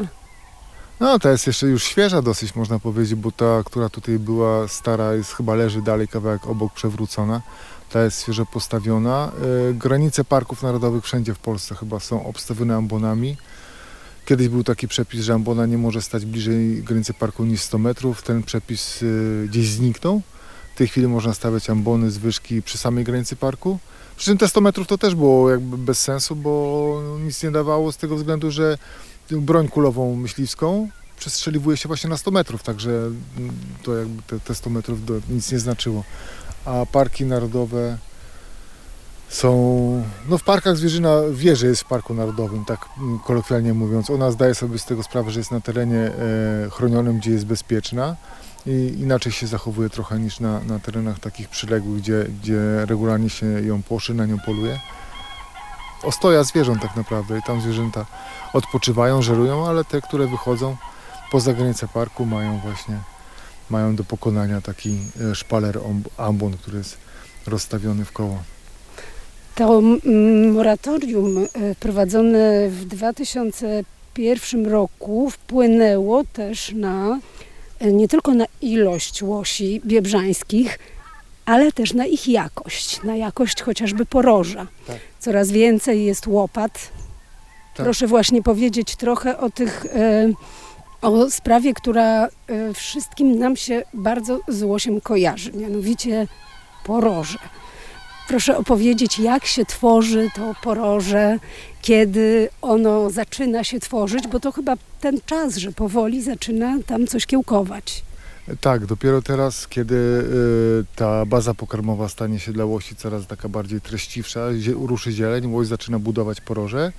No, ta jest jeszcze już świeża dosyć, można powiedzieć, bo ta, która tutaj była stara, jest chyba leży dalej kawałek obok przewrócona ta jest świeżo postawiona. E, granice parków narodowych wszędzie w Polsce chyba są obstawione ambonami. Kiedyś był taki przepis, że ambona nie może stać bliżej granicy parku niż 100 metrów. Ten przepis e, gdzieś zniknął. W tej chwili można stawiać ambony z wyżki przy samej granicy parku. Przy czym te 100 metrów to też było jakby bez sensu, bo nic nie dawało z tego względu, że broń kulową myśliwską przestrzeliwuje się właśnie na 100 metrów, także to jakby te, te 100 metrów nic nie znaczyło a parki narodowe są, no w parkach zwierzyna wie, że jest w Parku Narodowym, tak kolokwialnie mówiąc. Ona zdaje sobie z tego sprawę, że jest na terenie e, chronionym, gdzie jest bezpieczna i inaczej się zachowuje trochę niż na, na terenach takich przyległych, gdzie, gdzie regularnie się ją płoszy, na nią poluje. Ostoja zwierząt tak naprawdę i tam zwierzęta odpoczywają, żerują, ale te, które wychodzą poza granicę parku mają właśnie mają do pokonania taki e, szpaler ambon, który jest rozstawiony w koło. To moratorium e, prowadzone w 2001 roku wpłynęło też na nie tylko na ilość łosi biebrzańskich, ale też na ich jakość, na jakość chociażby poroża. Tak. Coraz więcej jest łopat. Tak. Proszę właśnie powiedzieć trochę o tych, e, o sprawie, która e, wszystkim nam się bardzo z łosiem kojarzy, mianowicie poroże. Proszę opowiedzieć, jak się tworzy to poroże, kiedy ono zaczyna się tworzyć, bo to chyba ten czas, że powoli zaczyna tam coś kiełkować. Tak, dopiero teraz, kiedy y, ta baza pokarmowa stanie się dla łosi coraz taka bardziej treściwsza, ruszy zieleń, łoś zaczyna budować poroże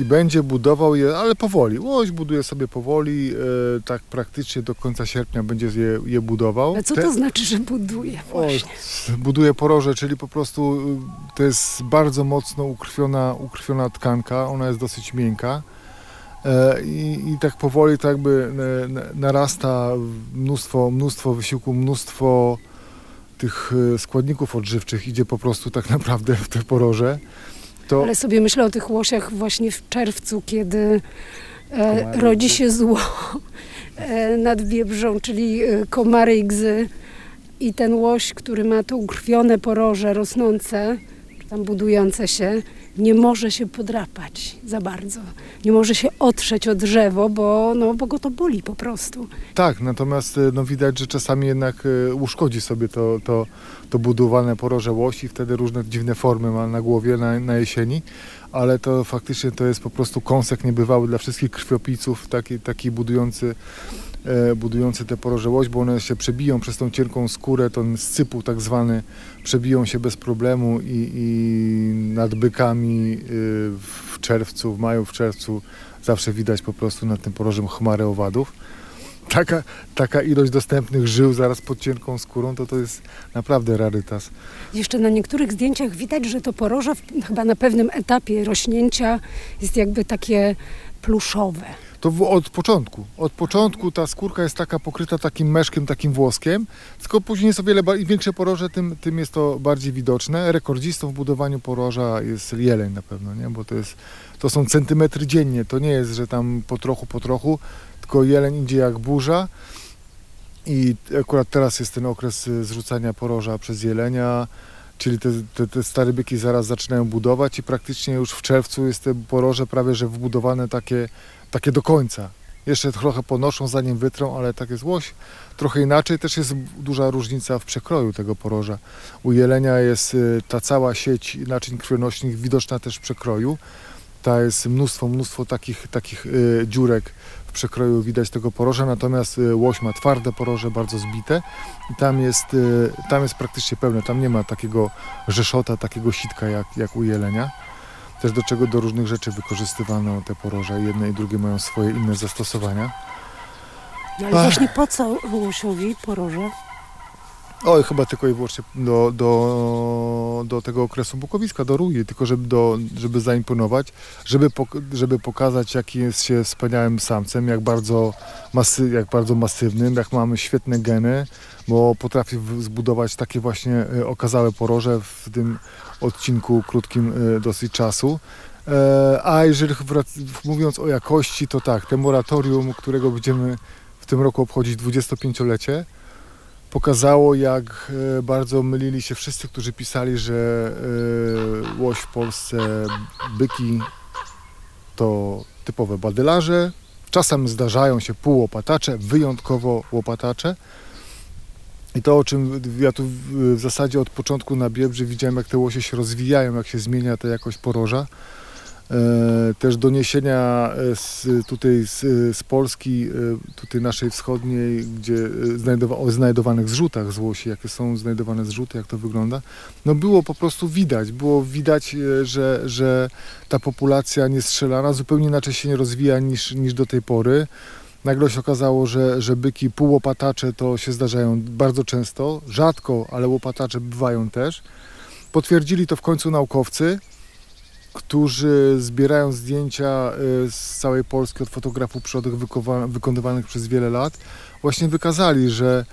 i będzie budował je, ale powoli. Łoś buduje sobie powoli, e, tak praktycznie do końca sierpnia będzie je, je budował. Ale co Te- to znaczy, że buduje O, właśnie? buduje poroże, czyli po prostu y, to jest bardzo mocno ukrwiona, ukrwiona tkanka, ona jest dosyć miękka. E, I, I tak powoli tak jakby e, na- narasta mnóstwo, mnóstwo wysiłku, mnóstwo tych e, składników odżywczych idzie po prostu tak naprawdę w te poroże. To Ale sobie myślę o tych łosiach właśnie w czerwcu, kiedy e, rodzi się zło e, nad Biebrzą, czyli e, komary i gzy. I ten łoś, który ma to ukrwione poroże rosnące, tam budujące się, nie może się podrapać za bardzo. Nie może się otrzeć o drzewo, bo, no, bo go to boli po prostu. Tak, natomiast e, no, widać, że czasami jednak e, uszkodzi sobie to, to, to budowane poroże łosi, wtedy różne dziwne formy ma na głowie na, na jesieni, ale to faktycznie to jest po prostu kąsek niebywały dla wszystkich krwiopijców, taki, taki budujący, budujący te poroże łoś, bo one się przebiją przez tą cienką skórę, ten scypł tak zwany, przebiją się bez problemu i, i nad bykami e, w czerwcu, w maju, w czerwcu zawsze widać po prostu nad tym porożem chmarę owadów taka, taka ilość dostępnych żył zaraz pod cienką skórą, to to jest naprawdę rarytas. Jeszcze na niektórych zdjęciach widać, że to poroże chyba na pewnym etapie rośnięcia jest jakby takie pluszowe. To od początku. Od początku ta skórka jest taka pokryta takim meszkiem, takim włoskiem, tylko później jest o wiele większe poroże, tym, tym jest to bardziej widoczne. Rekordzistą w budowaniu poroża jest jeleń na pewno, nie? bo to, jest, to są centymetry dziennie. To nie jest, że tam po trochu, po trochu, tylko jeleń idzie jak burza. I akurat teraz jest ten okres y, zrzucania poroża przez jelenia, czyli te, te, te stare byki zaraz zaczynają budować i praktycznie już w czerwcu jest te poroże prawie że wbudowane takie, takie do końca. Jeszcze trochę ponoszą zanim wytrą, ale tak jest łoś. Trochę inaczej też jest duża różnica w przekroju tego poroża. U jelenia jest y, ta cała sieć naczyń krwionośnych widoczna też w przekroju. Ta jest mnóstwo, mnóstwo takich, takich y, dziurek przekroju widać tego poroża, natomiast y, łoś ma twarde poroże, bardzo zbite i tam jest, y, tam jest praktycznie pełne, tam nie ma takiego rzeszota, takiego sitka jak, jak u jelenia. Też do czego do różnych rzeczy wykorzystywano te poroża, jedne i drugie mają swoje inne zastosowania. No ale Ach. właśnie po co łosiowi poroże? Oj, chyba tylko i wyłącznie do, do, do tego okresu bukowiska, do rui, tylko żeby, do, żeby zaimponować, żeby, pok- żeby pokazać, jaki jest się wspaniałym samcem, jak bardzo, masy, jak bardzo masywnym, jak mamy świetne geny, bo potrafi zbudować takie właśnie e, okazałe poroże w tym odcinku krótkim e, dosyć czasu. E, A jeżeli mówiąc o jakości, to tak, te moratorium, którego będziemy w tym roku obchodzić 25-lecie, pokazało, jak e, bardzo mylili się wszyscy, którzy pisali, że e, łoś w Polsce, byki to typowe badylarze. Czasem zdarzają się półłopatacze, wyjątkowo łopatacze. I to, o czym ja tu w- zasadzie od początku na Biebrzy widziałem, jak te łosie się rozwijają, jak się zmienia ta jakość poroża. E, też doniesienia e, z, tutaj z, z Polski, e, tutaj naszej wschodniej, gdzie znajdowa, o znajdowanych zrzutach z łosi, jakie są znajdowane zrzuty, jak to wygląda, no było po prostu widać, było widać, że, że ta populacja niestrzelana zupełnie inaczej się nie rozwija niż, niż do tej pory. Nagle się okazało, że, że byki półłopatacze to się zdarzają bardzo często, rzadko, ale łopatacze bywają też. Potwierdzili to w końcu naukowcy, którzy zbierają zdjęcia y, z całej Polski od fotografów wykowa- wykonywanych przez wiele lat. Właśnie wykazali, że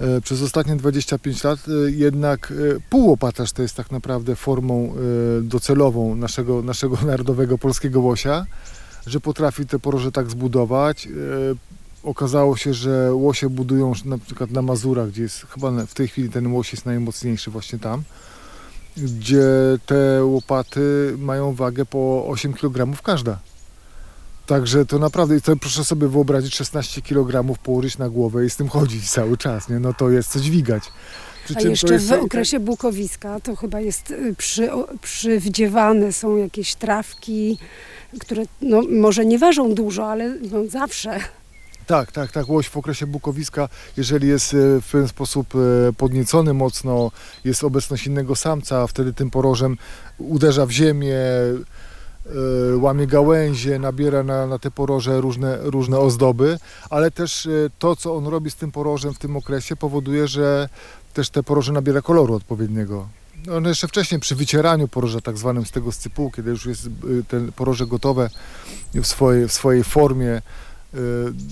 y, przez ostatnie 25 lat y, jednak półłopatarz to jest tak naprawdę formą docelową naszego, naszego narodowego polskiego łosia, że potrafi te poroże tak zbudować. Okazało się, że łosie budują na przykład na Mazurach, gdzie jest chyba w tej chwili ten łoś jest najmocniejszy właśnie tam gdzie te łopaty mają wagę po 8 kg każda. Także to naprawdę, to proszę sobie wyobrazić 16 kg położyć na głowę i z tym chodzić cały czas, nie? No to jest co dźwigać. A jeszcze jest- w okresie bukowiska to chyba jest y, przy, przywdziewane są jakieś trawki, które no, może nie ważą dużo, ale no, zawsze Tak, tak, tak. Łoś w okresie bukowiska, jeżeli jest e, w pewien sposób e, podniecony mocno, jest obecność innego samca, wtedy tym porożem uderza w ziemię, e, łamie gałęzie, nabiera na, na te poroże różne, różne ozdoby, ale też to, co on robi z tym porożem w tym okresie powoduje, że też te poroże nabiera koloru odpowiedniego. One jeszcze wcześniej przy wycieraniu poroża tak zwanym z tego scypułu, kiedy już jest e, te poroże gotowe w swojej, w swojej formie,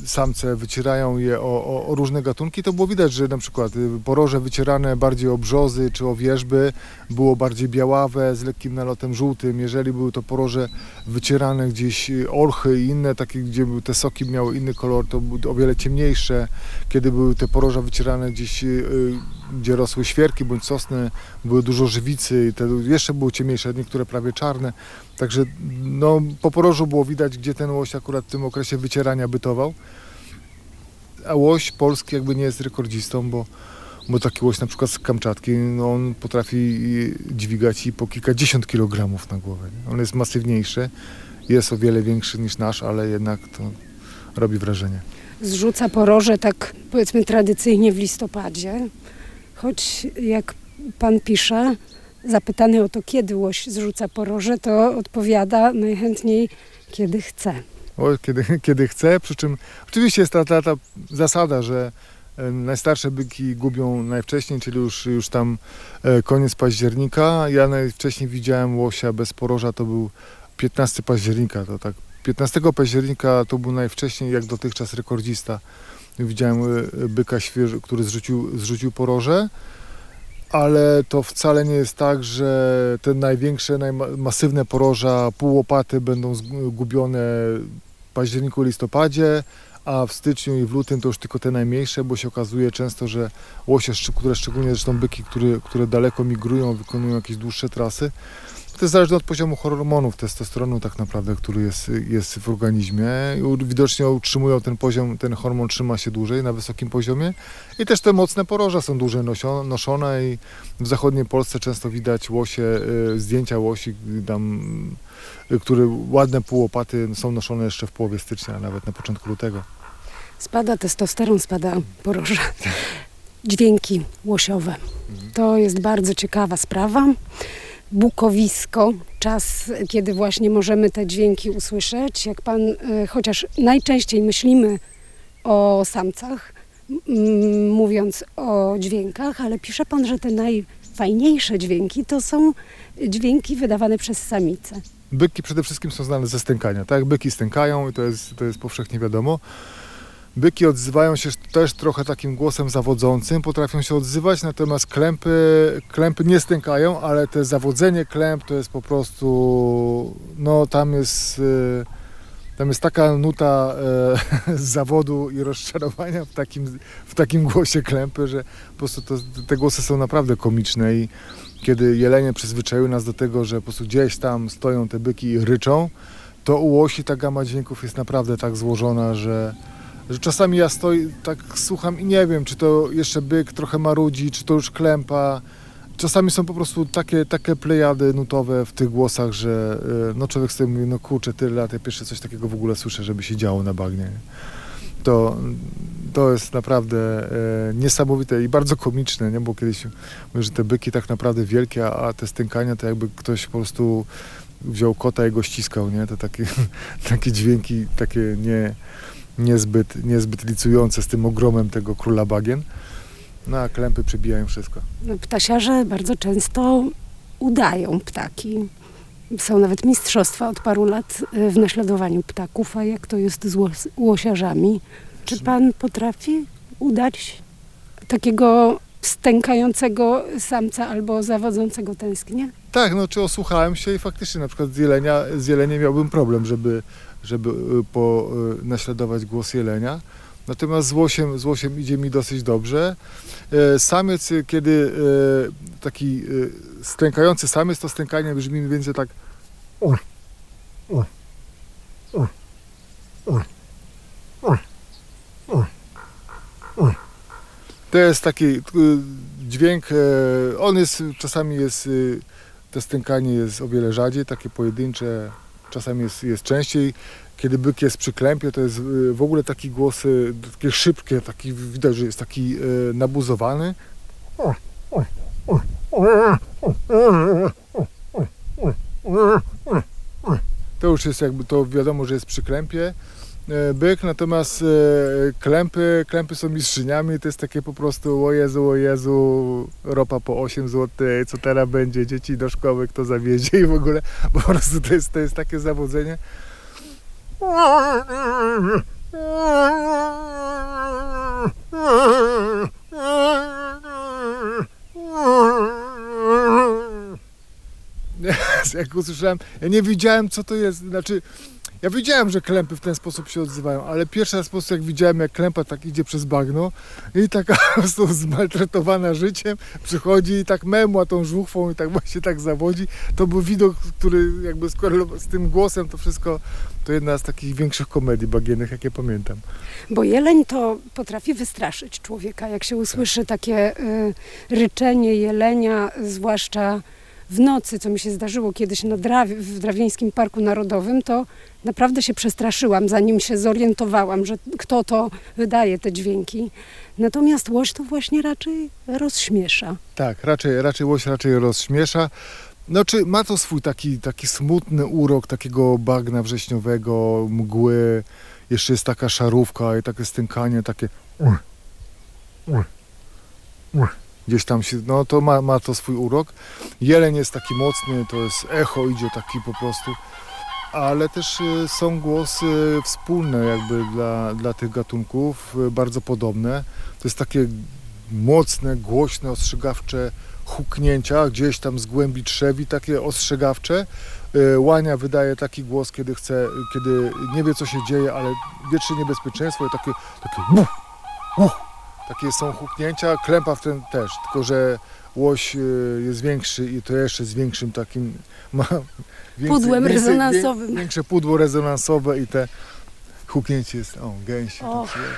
samce wycierają je o, o, o różne gatunki, to było widać, że na przykład y, poroże wycierane bardziej o brzozy czy o wierzby było bardziej białawe z lekkim nalotem żółtym. Jeżeli były to poroże wycierane gdzieś y, olchy i inne, takie gdzie te soki miały inny kolor, to o wiele ciemniejsze. Kiedy były te poroża wycierane gdzieś, y, y, gdzie rosły świerki bądź sosny, były dużo żywicy i te jeszcze były ciemniejsze, niektóre prawie czarne. Także no, po porożu było widać, gdzie ten łoś akurat w tym okresie wycierania bytował. A łoś polski jakby nie jest rekordzistą, bo, bo taki łoś na przykład z Kamczatki, no on potrafi dźwigać i po kilkadziesiąt kilogramów na głowę. Nie? On jest masywniejszy, jest o wiele większy niż nasz, ale jednak to robi wrażenie. zrzuca poroże tak powiedzmy tradycyjnie w listopadzie, choć jak pan pisze, zapytany o to, kiedy łoś zrzuca poroże, to odpowiada najchętniej, kiedy chce. O, kiedy, kiedy chce, przy czym oczywiście jest ta, ta, ta zasada, że e, najstarsze byki gubią najwcześniej, czyli już, już tam e, koniec października. Ja najwcześniej widziałem łosia bez poroża, to był 15 października, to tak 15 października to był najwcześniej jak dotychczas rekordzista. Widziałem e, byka świeży, który zrzucił, zrzucił poroże, ale to wcale nie jest tak, że te największe, najmasywne poroża, półłopaty będą zgubione w październiku, listopadzie, a w styczniu i w lutym to już tylko te najmniejsze, bo się okazuje często, że łosie, które szczególnie zresztą byki, które, które daleko migrują, wykonują jakieś dłuższe trasy, to jest zależne od poziomu hormonów testosteronu tak naprawdę, który jest, jest w organizmie. Widocznie utrzymują ten poziom, ten hormon trzyma się dłużej na wysokim poziomie i też te mocne poroża są dłużej noszone i w zachodniej Polsce często widać łosie, y, zdjęcia łosi, tam, y, które ładne półopaty są noszone jeszcze w połowie stycznia, nawet na początku lutego. Spada testosteron, spada poroże. Dźwięki łosiowe. To jest bardzo ciekawa sprawa. Bukowisko, czas, kiedy właśnie możemy te dźwięki usłyszeć. Jak pan, e, chociaż najczęściej myślimy o samcach, mówiąc o dźwiękach, ale pisze pan, że te najfajniejsze dźwięki to są dźwięki wydawane przez samice. Byki przede wszystkim są znane ze stękania, tak? Byki stękają i to jest, to jest powszechnie wiadomo. Byki odzywają się też trochę takim głosem zawodzącym, potrafią się odzywać, natomiast klępy, klępy nie stękają, ale te zawodzenie klęp to jest po prostu, no tam jest, y, tam jest taka nuta e, zawodu i rozczarowania w takim, w takim głosie klępy, że po prostu to, te głosy są naprawdę komiczne i kiedy jelenie przyzwyczaiły nas do tego, że po prostu gdzieś tam stoją te byki i ryczą, to u łosi ta gama dźwięków jest naprawdę tak złożona, że, że czasami ja stoję, tak słucham i nie wiem, czy to jeszcze byk trochę marudzi, czy to już klępa. czasami są po prostu takie, takie plejady nutowe w tych głosach, że y, no człowiek sobie mówi, no kurczę, tyle lat, ja pierwsze coś takiego w ogóle słyszę, żeby się działo na bagnie. nie? To, to jest naprawdę e, niesamowite i bardzo komiczne, nie? bo kiedyś mówię, że te byki tak naprawdę wielkie, a, a te stękania to jakby ktoś po prostu wziął kota i go ściskał, nie? To takie, takie dźwięki, takie nie, niezbyt, niezbyt licujące z tym ogromem tego króla bagien. No a klępy przebijają wszystko. No, Ptasiarze bardzo często udają ptaki. Są nawet mistrzostwa od paru lat y, w naśladowaniu ptaków, a jak to jest z łos- łosiarzami? Czy pan potrafi udać takiego stękającego samca albo zawodzącego tęsknię? Tak, no czy osłuchałem się i faktycznie na przykład z jelenia, z jeleniem miałbym problem, żeby, żeby y, po, y, naśladować głos jelenia. Natomiast z łosiem, z łosiem idzie mi dosyć dobrze. E, Samiec, kiedy taki stękający samiec, to stękanie brzmi mniej więcej tak To jest taki dźwięk, e, on jest, czasami jest, to stękanie jest o wiele rzadziej, takie pojedyncze, czasami jest, jest częściej. Kiedy byk jest przy klępie, to jest y, w ogóle taki głos, y, takie szybkie, taki widać, że jest taki y, nabuzowany. To już jest jakby, to wiadomo, że jest przy klępie byk, natomiast e, klępy, klępy są mistrzyniami, to jest takie po prostu o Jezu, o Jezu, ropa po 8 zł, co teraz będzie, dzieci do szkoły, kto zawiezie i w ogóle. Po prostu to jest, to jest takie zawodzenie. Jak usłyszałem, ja nie wiedziałem co to jest, znaczy ja wiedziałem, że klępy w ten sposób się odzywają, ale pierwszy raz po prostu jak widziałem, jak klępa tak idzie przez bagno i taka po prostu zmaltretowana życiem przychodzi i tak memła tą żuchwą i tak właśnie tak zawodzi, to był widok, który jakby z tym głosem, to wszystko, to jedna z takich większych komedii bagiennych, jakie pamiętam. Bo jeleń to potrafi wystraszyć człowieka. Jak się usłyszy takie y, ryczenie jelenia, zwłaszcza w nocy, co mi się zdarzyło kiedyś na Draw- w Drawieńskim Parku Narodowym, to naprawdę się przestraszyłam, zanim się zorientowałam, że kto to wydaje te dźwięki. Natomiast łoś to właśnie raczej rozśmiesza. Tak, raczej, raczej łoś raczej rozśmiesza. No czy ma to swój taki, taki smutny urok takiego bagna wrześniowego, mgły, jeszcze jest taka szarówka i takie stękanie, takie gdzieś tam się, no to ma, ma to swój urok. Jeleń jest taki mocny, to jest echo, idzie taki po prostu, ale też y, są głosy wspólne jakby dla, dla tych gatunków, y, bardzo podobne. To jest takie mocne, głośne, ostrzegawcze huknięcia gdzieś tam z głębi trzewi, takie ostrzegawcze. Y, Łania wydaje taki głos, kiedy chce, kiedy nie wie co się dzieje, ale wietrzy niebezpieczeństwo i takie, takie buch, buch. Takie są huknięcia, klępa w ten też, tylko że łoś y, jest większy i to jeszcze z większym takim ma więcej- Pudłem więcej- rezonansowym. Wie, większe pudło rezonansowe i te huknięcie jest, o gęsi tam Och. przylata.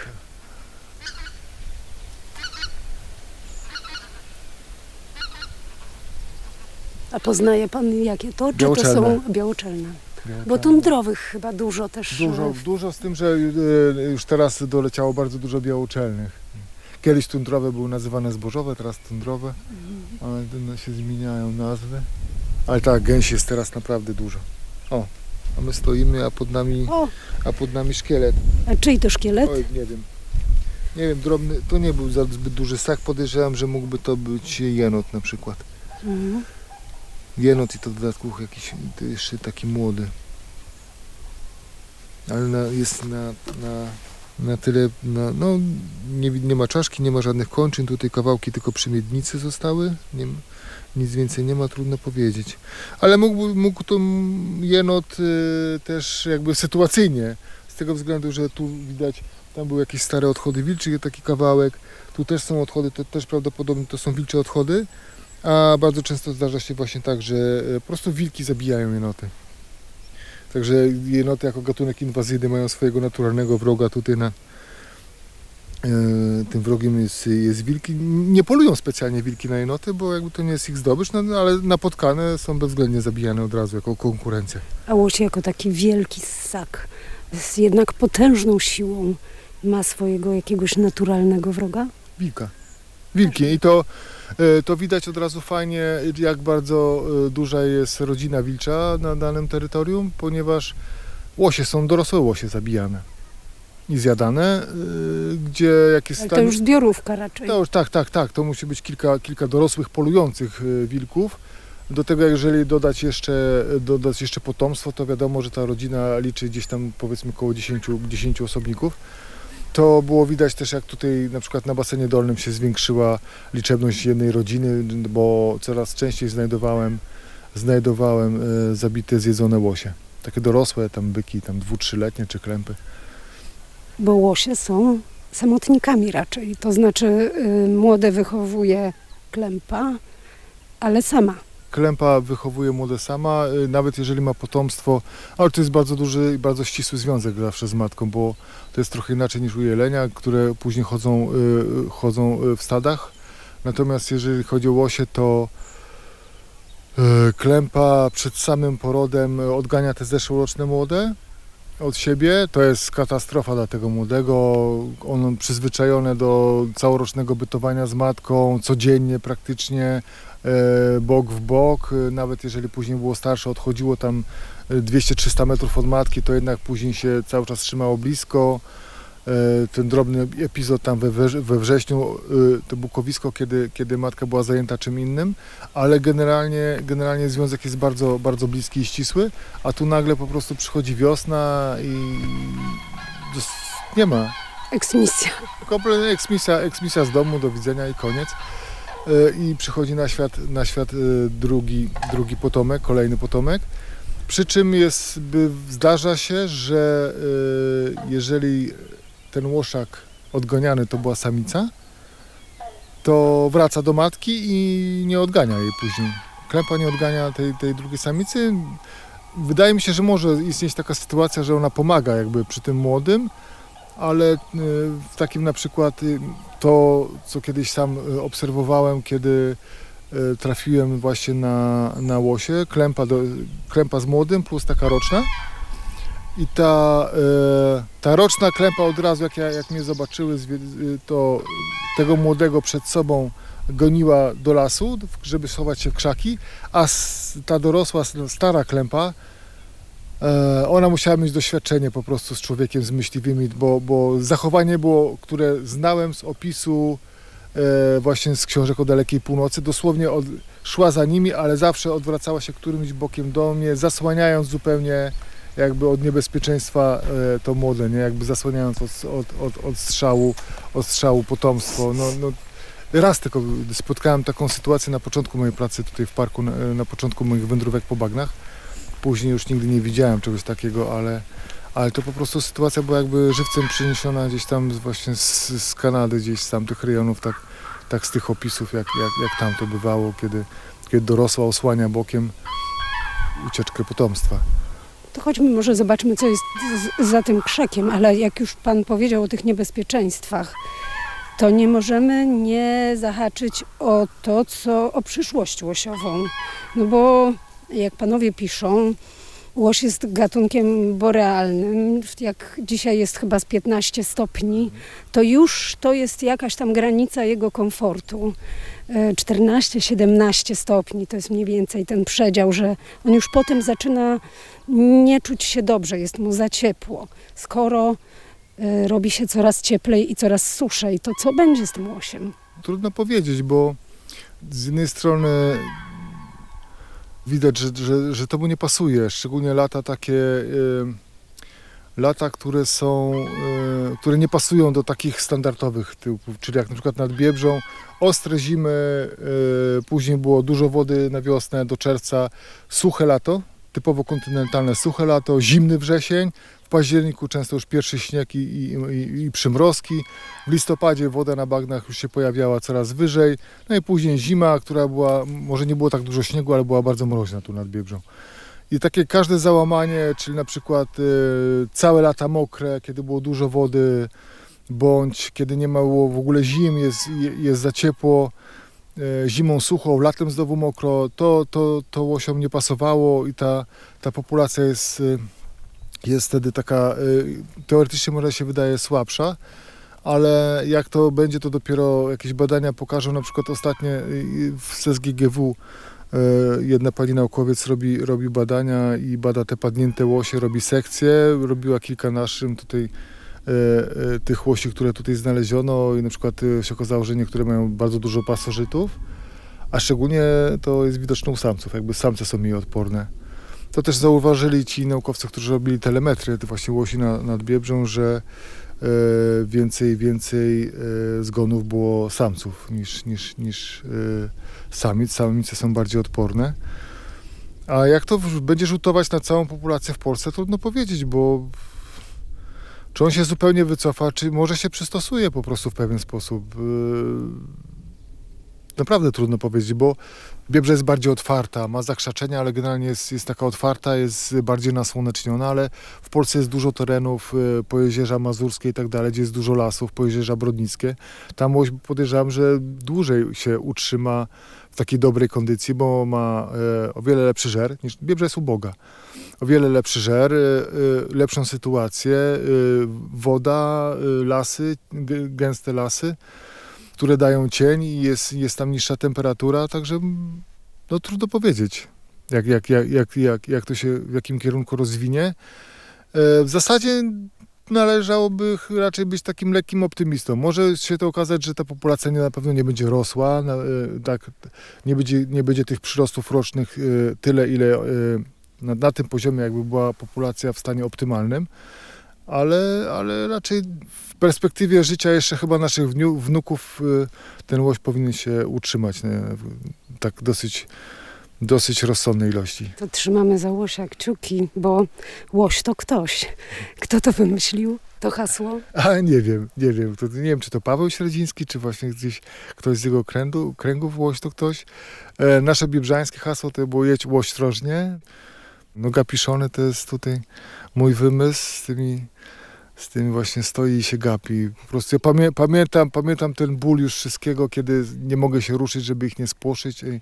A poznaje pan jakie to? Czy to są białoczelne? Bo tundrowych chyba dużo też. Dużo, e, dużo z tym, że y, już teraz doleciało bardzo dużo białoczelnych. Kiedyś tundrowe były nazywane zbożowe, teraz tundrowe, ale no, się zmieniają nazwy. Ale tak, gęsi jest teraz naprawdę dużo. O, a my stoimy, a pod nami, O, a pod nami szkielet. a czyj to szkielet? Oj, nie wiem. Nie wiem, drobny, to nie był za zbyt duży ssak. Podejrzewam, że mógłby to być jenot na przykład. Mhm. Jenot i to w dodatku jakiś jeszcze taki młody. Ale na, jest na, na, na tyle, na, no nie, nie ma czaszki, nie ma żadnych kończyn, tutaj kawałki tylko przy miednicy zostały, nie, nic więcej nie ma, trudno powiedzieć. Ale mógł, mógł to jenot y, też jakby sytuacyjnie, z tego względu, że tu widać, tam były jakieś stare odchody wilczy, taki kawałek, tu też są odchody, to też prawdopodobnie to są wilcze odchody, a bardzo często zdarza się właśnie tak, że e, po prostu wilki zabijają jenoty. Także jenoty jako gatunek inwazyjny mają swojego naturalnego wroga tutaj na, E, tym wrogiem jest, jest wilki. Nie polują specjalnie wilki na jenoty, bo jakby to nie jest ich zdobycz, no, no, ale napotkane są bezwzględnie zabijane od razu jako konkurencja. A łoś jako taki wielki ssak z jednak potężną siłą ma swojego jakiegoś naturalnego wroga? Wilka. Wilki. I to, to widać od razu fajnie, jak bardzo e, duża jest rodzina wilcza na danym terytorium, ponieważ łosie są dorosłe łosie zabijane i zjadane, y, gdzie jak jest Ale to już zbiorówka raczej. To już, tak, tak, tak. To musi być kilka, kilka dorosłych polujących wilków. Do tego, jeżeli dodać jeszcze, dodać jeszcze potomstwo, to wiadomo, że ta rodzina liczy gdzieś tam powiedzmy około 10, 10 osobników. To było widać też, jak tutaj na przykład na basenie dolnym się zwiększyła liczebność jednej rodziny, bo coraz częściej znajdowałem, znajdowałem y, zabite, zjedzone łosie. Takie dorosłe, tam byki, tam dwu, trzyletnie czy klępy. Bo łosie są samotnikami raczej. To znaczy y, młode wychowuje klępa, ale sama. Klępa wychowuje młode sama, y, nawet jeżeli ma potomstwo, ale to jest bardzo duży i bardzo ścisły związek zawsze z matką, bo to jest trochę inaczej niż u jelenia, które później chodzą, y, chodzą y, w stadach. Natomiast jeżeli chodzi o łosie, to klępa przed samym porodem odgania te zeszłoroczne młode od siebie. To jest katastrofa dla tego młodego. On przyzwyczajony do całorocznego bytowania z matką, codziennie praktycznie, bok w bok. E, nawet jeżeli później było starsze, odchodziło tam 200-300 metrów od matki, to jednak później się cały czas trzymało blisko. E, ten drobny epizod tam we, wrześniu, e, to bukowisko, kiedy, kiedy matka była zajęta czym innym, ale generalnie, generalnie związek jest bardzo, bardzo bliski i ścisły, a tu nagle po prostu przychodzi wiosna i nie ma. Eksmisja. Kompletnie eksmisja, eksmisja z domu, do widzenia i koniec. E, I przychodzi na świat, na świat drugi, drugi potomek, kolejny potomek. Przy czym jest, zdarza się, że jeżeli ten łoszak odgoniany to była samica, to wraca do matki i nie odgania jej później. Klepa nie odgania tej, tej drugiej samicy. Wydaje mi się, że może istnieć taka sytuacja, że ona pomaga jakby przy tym młodym, ale y, w takim na przykład y, to, co kiedyś sam y, obserwowałem, kiedy trafiłem właśnie na, na łosie, klępa, do, klępa z młodym plus taka roczna, i ta, e, ta roczna klępa od razu, jak, ja, jak mnie zobaczyły, to tego młodego przed sobą goniła do lasu, żeby schować się w krzaki, a ta dorosła, stara klępa, e, ona musiała mieć doświadczenie po prostu z człowiekiem, z myśliwymi, bo, bo zachowanie było, które znałem z opisu e, właśnie z książek o dalekiej północy, dosłownie od, szła za nimi, ale zawsze odwracała się którymś bokiem do mnie, zasłaniając zupełnie jakby od niebezpieczeństwa e, to młode, nie? Jakby zasłaniając od, od, od, od strzału, od strzału potomstwo. No, no, raz tylko spotkałem taką sytuację na początku mojej pracy tutaj w parku, na, na początku moich wędrówek po bagnach. Później już nigdy nie widziałem czegoś takiego, ale, ale to po prostu sytuacja była jakby żywcem przeniesiona gdzieś tam właśnie z, z Kanady, gdzieś z tamtych rejonów, tak, tak z tych opisów, jak, jak, jak tam to bywało, kiedy, kiedy dorosła osłania bokiem ucieczkę potomstwa. To chodźmy może zobaczmy, co jest za tym krzakiem, ale jak już Pan powiedział o tych niebezpieczeństwach, to nie możemy nie zahaczyć o to, co o przyszłość łosiową. No bo jak panowie piszą, łoś jest gatunkiem borealnym. Jak dzisiaj jest chyba z 15 stopni, to już to jest jakaś tam granica jego komfortu. 14-17 stopni to jest mniej więcej ten przedział, że on już potem zaczyna nie czuć się dobrze, jest mu za ciepło. Skoro y, robi się coraz cieplej i coraz suszej, to co będzie z tym łosiem? Trudno powiedzieć, bo z jednej strony widać, że, że, że to mu nie pasuje, szczególnie lata takie, y, lata, które są, y, które nie pasują do takich standardowych typów, czyli jak na przykład nad Biebrzą, ostre zimy, y, później było dużo wody na wiosnę do czerwca, suche lato, typowo kontynentalne suche lato, zimny wrzesień, w październiku często już pierwszy śnieg i, i, i, przymrozki. W listopadzie woda na bagnach już się pojawiała coraz wyżej. No i później zima, która była, może nie było tak dużo śniegu, ale była bardzo mroźna tu nad Biebrzą. I takie każde załamanie, czyli na przykład y, całe lata mokre, kiedy było dużo wody, bądź kiedy nie ma w ogóle zim, jest, jest za ciepło, e, zimą sucho, latem znowu mokro, to, to, to łosiom nie pasowało i ta, ta populacja jest, e, jest wtedy taka, e, teoretycznie może się wydaje słabsza, ale jak to będzie, to dopiero jakieś badania pokażą, na przykład ostatnie w SGGW jedna pani naukowiec robi, robi badania i bada te padnięte łosie, robi sekcje, robiła kilka naszym tutaj tych łosi, które tutaj znaleziono i na przykład się okazało, że niektóre mają bardzo dużo pasożytów, a szczególnie to jest widoczne u samców, jakby samce są mniej odporne. To też zauważyli ci naukowcy, którzy robili telemetrię właśnie łosi na, nad Biebrzą, że więcej więcej zgonów było samców niż, niż, niż samic. Samice są bardziej odporne. A jak to będzie rzutować na całą populację w Polsce, trudno powiedzieć, bo czy on się zupełnie wycofa, czy może się przystosuje po prostu w pewien sposób? Naprawdę trudno powiedzieć, bo Biebrza jest bardziej otwarta, ma zakrzaczenia, ale generalnie jest, jest taka otwarta, jest bardziej nasłoneczniona, ale w Polsce jest dużo terenów yy, po Jezierza Mazurskie i tak dalej, gdzie jest dużo lasów, po Jezierza Brodnickie. Tam podejrzewam, że dłużej się utrzyma w takiej dobrej kondycji, bo ma e, o wiele lepszy żer niż Biebrza jest uboga o wiele lepszy żer, y, y, lepszą sytuację, y, woda, lasy, gęste lasy, które dają cień i jest, jest tam niższa temperatura, także no trudno powiedzieć, jak, jak, jak, jak, jak, jak to się, w jakim kierunku rozwinie. E, w zasadzie należałoby raczej być takim lekkim optymistą. Może się to okazać, że ta populacja nie, na pewno nie będzie rosła, e, tak, nie, będzie, nie będzie tych przyrostów rocznych e, tyle, ile na, na tym poziomie jakby była populacja w stanie optymalnym, ale, ale raczej w perspektywie życia jeszcze chyba naszych wnuków y, ten łoś powinien się utrzymać nie, tak dosyć dosyć rozsądnej ilości. To trzymamy za łosia kciuki, bo łoś to ktoś. Kto to wymyślił? To hasło? A nie wiem, nie wiem. To, nie wiem, czy to Paweł Średziński, czy właśnie gdzieś ktoś z jego kręgu, kręgów łoś to ktoś. E, nasze biebrzańskie hasło to było jedź łoś trożnie. No gapiszony to jest tutaj mój wymysł z tymi, z tymi właśnie stoi i się gapi. Po prostu ja pamię, pamiętam, pamiętam ten ból już wszystkiego, kiedy nie mogę się ruszyć, żeby ich nie spłoszyć. I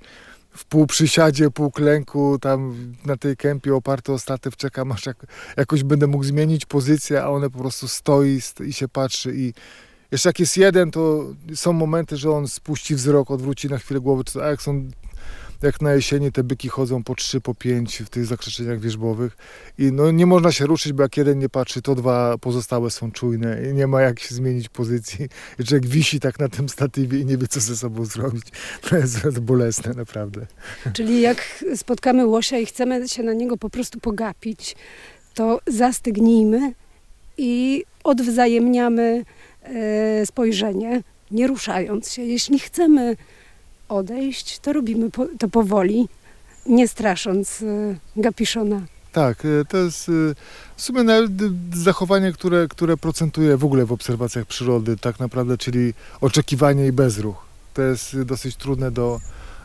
w pół przysiadzie, pół klęku, tam na tej kępie oparty o statyw czekam, aż jak, jakoś będę mógł zmienić pozycję, a one po prostu stoi i się patrzy i jeszcze jak jest jeden, to są momenty, że on spuści wzrok, odwróci na chwilę głowę, a jak są jak na jesieni te byki chodzą po 3, po 5 w tych zakrzeczeniach wierzbowych i no nie można się ruszyć, bo jak jeden nie patrzy, to dwa pozostałe są czujne i nie ma jak się zmienić pozycji. I człowiek wisi tak na tym statywie i nie wie, co ze sobą zrobić. To jest bolesne, naprawdę. Czyli jak spotkamy łosia i chcemy się na niego po prostu pogapić, to zastygnijmy i odwzajemniamy e, spojrzenie, nie ruszając się. Jeśli chcemy odejść, to robimy to powoli, nie strasząc y, Gapiszona. Tak, y, to jest y, w sumie zachowanie, które, które procentuje w ogóle w obserwacjach przyrody, tak naprawdę, czyli oczekiwanie i bezruch. To jest dosyć trudne do,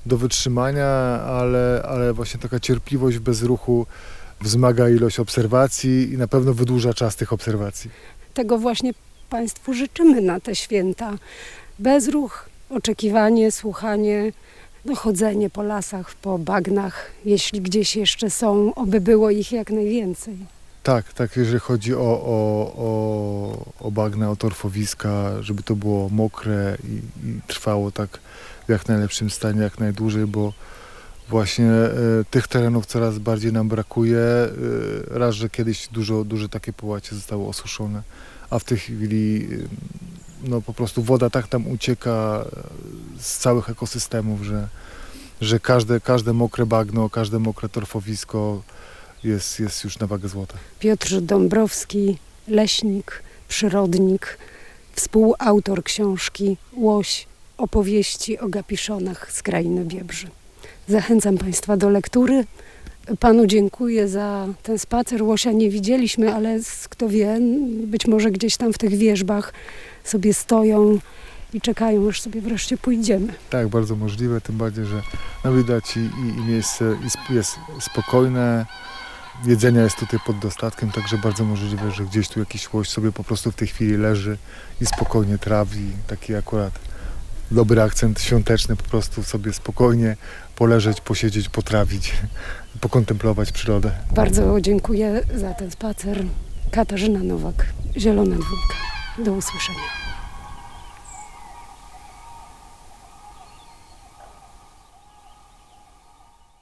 do wytrzymania, ale, ale właśnie taka cierpliwość w bezruchu wzmaga ilość obserwacji i na pewno wydłuża czas tych obserwacji. Tego właśnie Państwu życzymy na te święta. Bezruch, oczekiwanie, słuchanie, no chodzenie po lasach, po bagnach, jeśli gdzieś jeszcze są, oby było ich jak najwięcej. Tak, tak, jeżeli chodzi o, o, o, o bagna, o torfowiska, żeby to było mokre i, i trwało tak w jak najlepszym stanie, jak najdłużej, bo właśnie e, tych terenów coraz bardziej nam brakuje. E, raz, że kiedyś dużo, duże takie połacie zostało osuszone, a w tej chwili no po prostu woda tak tam ucieka z całych ekosystemów, że, że każde, każde mokre bagno, każde mokre torfowisko jest, jest już na wagę złota. Piotr Dąbrowski, leśnik, przyrodnik, współautor książki Łoś, opowieści o gapiszonach z krainy Biebrzy. Zachęcam Państwa do lektury. Panu dziękuję za ten spacer. Łosia nie widzieliśmy, ale kto wie, być może gdzieś tam w tych wierzbach sobie stoją i czekają, aż sobie wreszcie pójdziemy. Tak, bardzo możliwe, tym bardziej, że no widać i, i, i miejsce jest spokojne, Jedzenia jest tutaj pod dostatkiem, także bardzo możliwe, że gdzieś tu jakiś łoś sobie po prostu w tej chwili leży i spokojnie trawi. Taki akurat dobry akcent świąteczny, po prostu sobie spokojnie poleżeć, posiedzieć, potrawić, pokontemplować przyrodę. Bardzo dziękuję za ten spacer. Katarzyna Nowak, Zielona Dwójka. Do usłyszenia.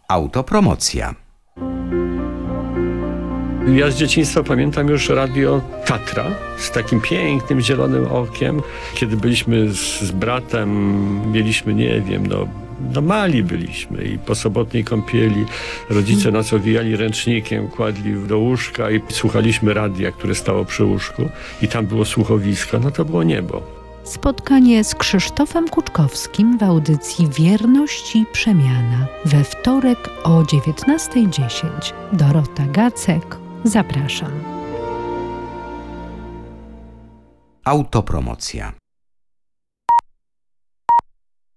Autopromocja. Ja z dzieciństwa pamiętam już radio Tatra z takim pięknym zielonym okiem. Kiedy byliśmy z, z bratem, mieliśmy, nie wiem, no, no mali byliśmy i po sobotniej kąpieli rodzice nas owijali ręcznikiem, kładli do łóżka i słuchaliśmy radia, które stało przy łóżku i tam było słuchowisko, no to było niebo. Spotkanie z Krzysztofem Kuczkowskim w audycji Wierność i Przemiana we wtorek o 19.10. Dorota Gacek, zapraszam. Autopromocja.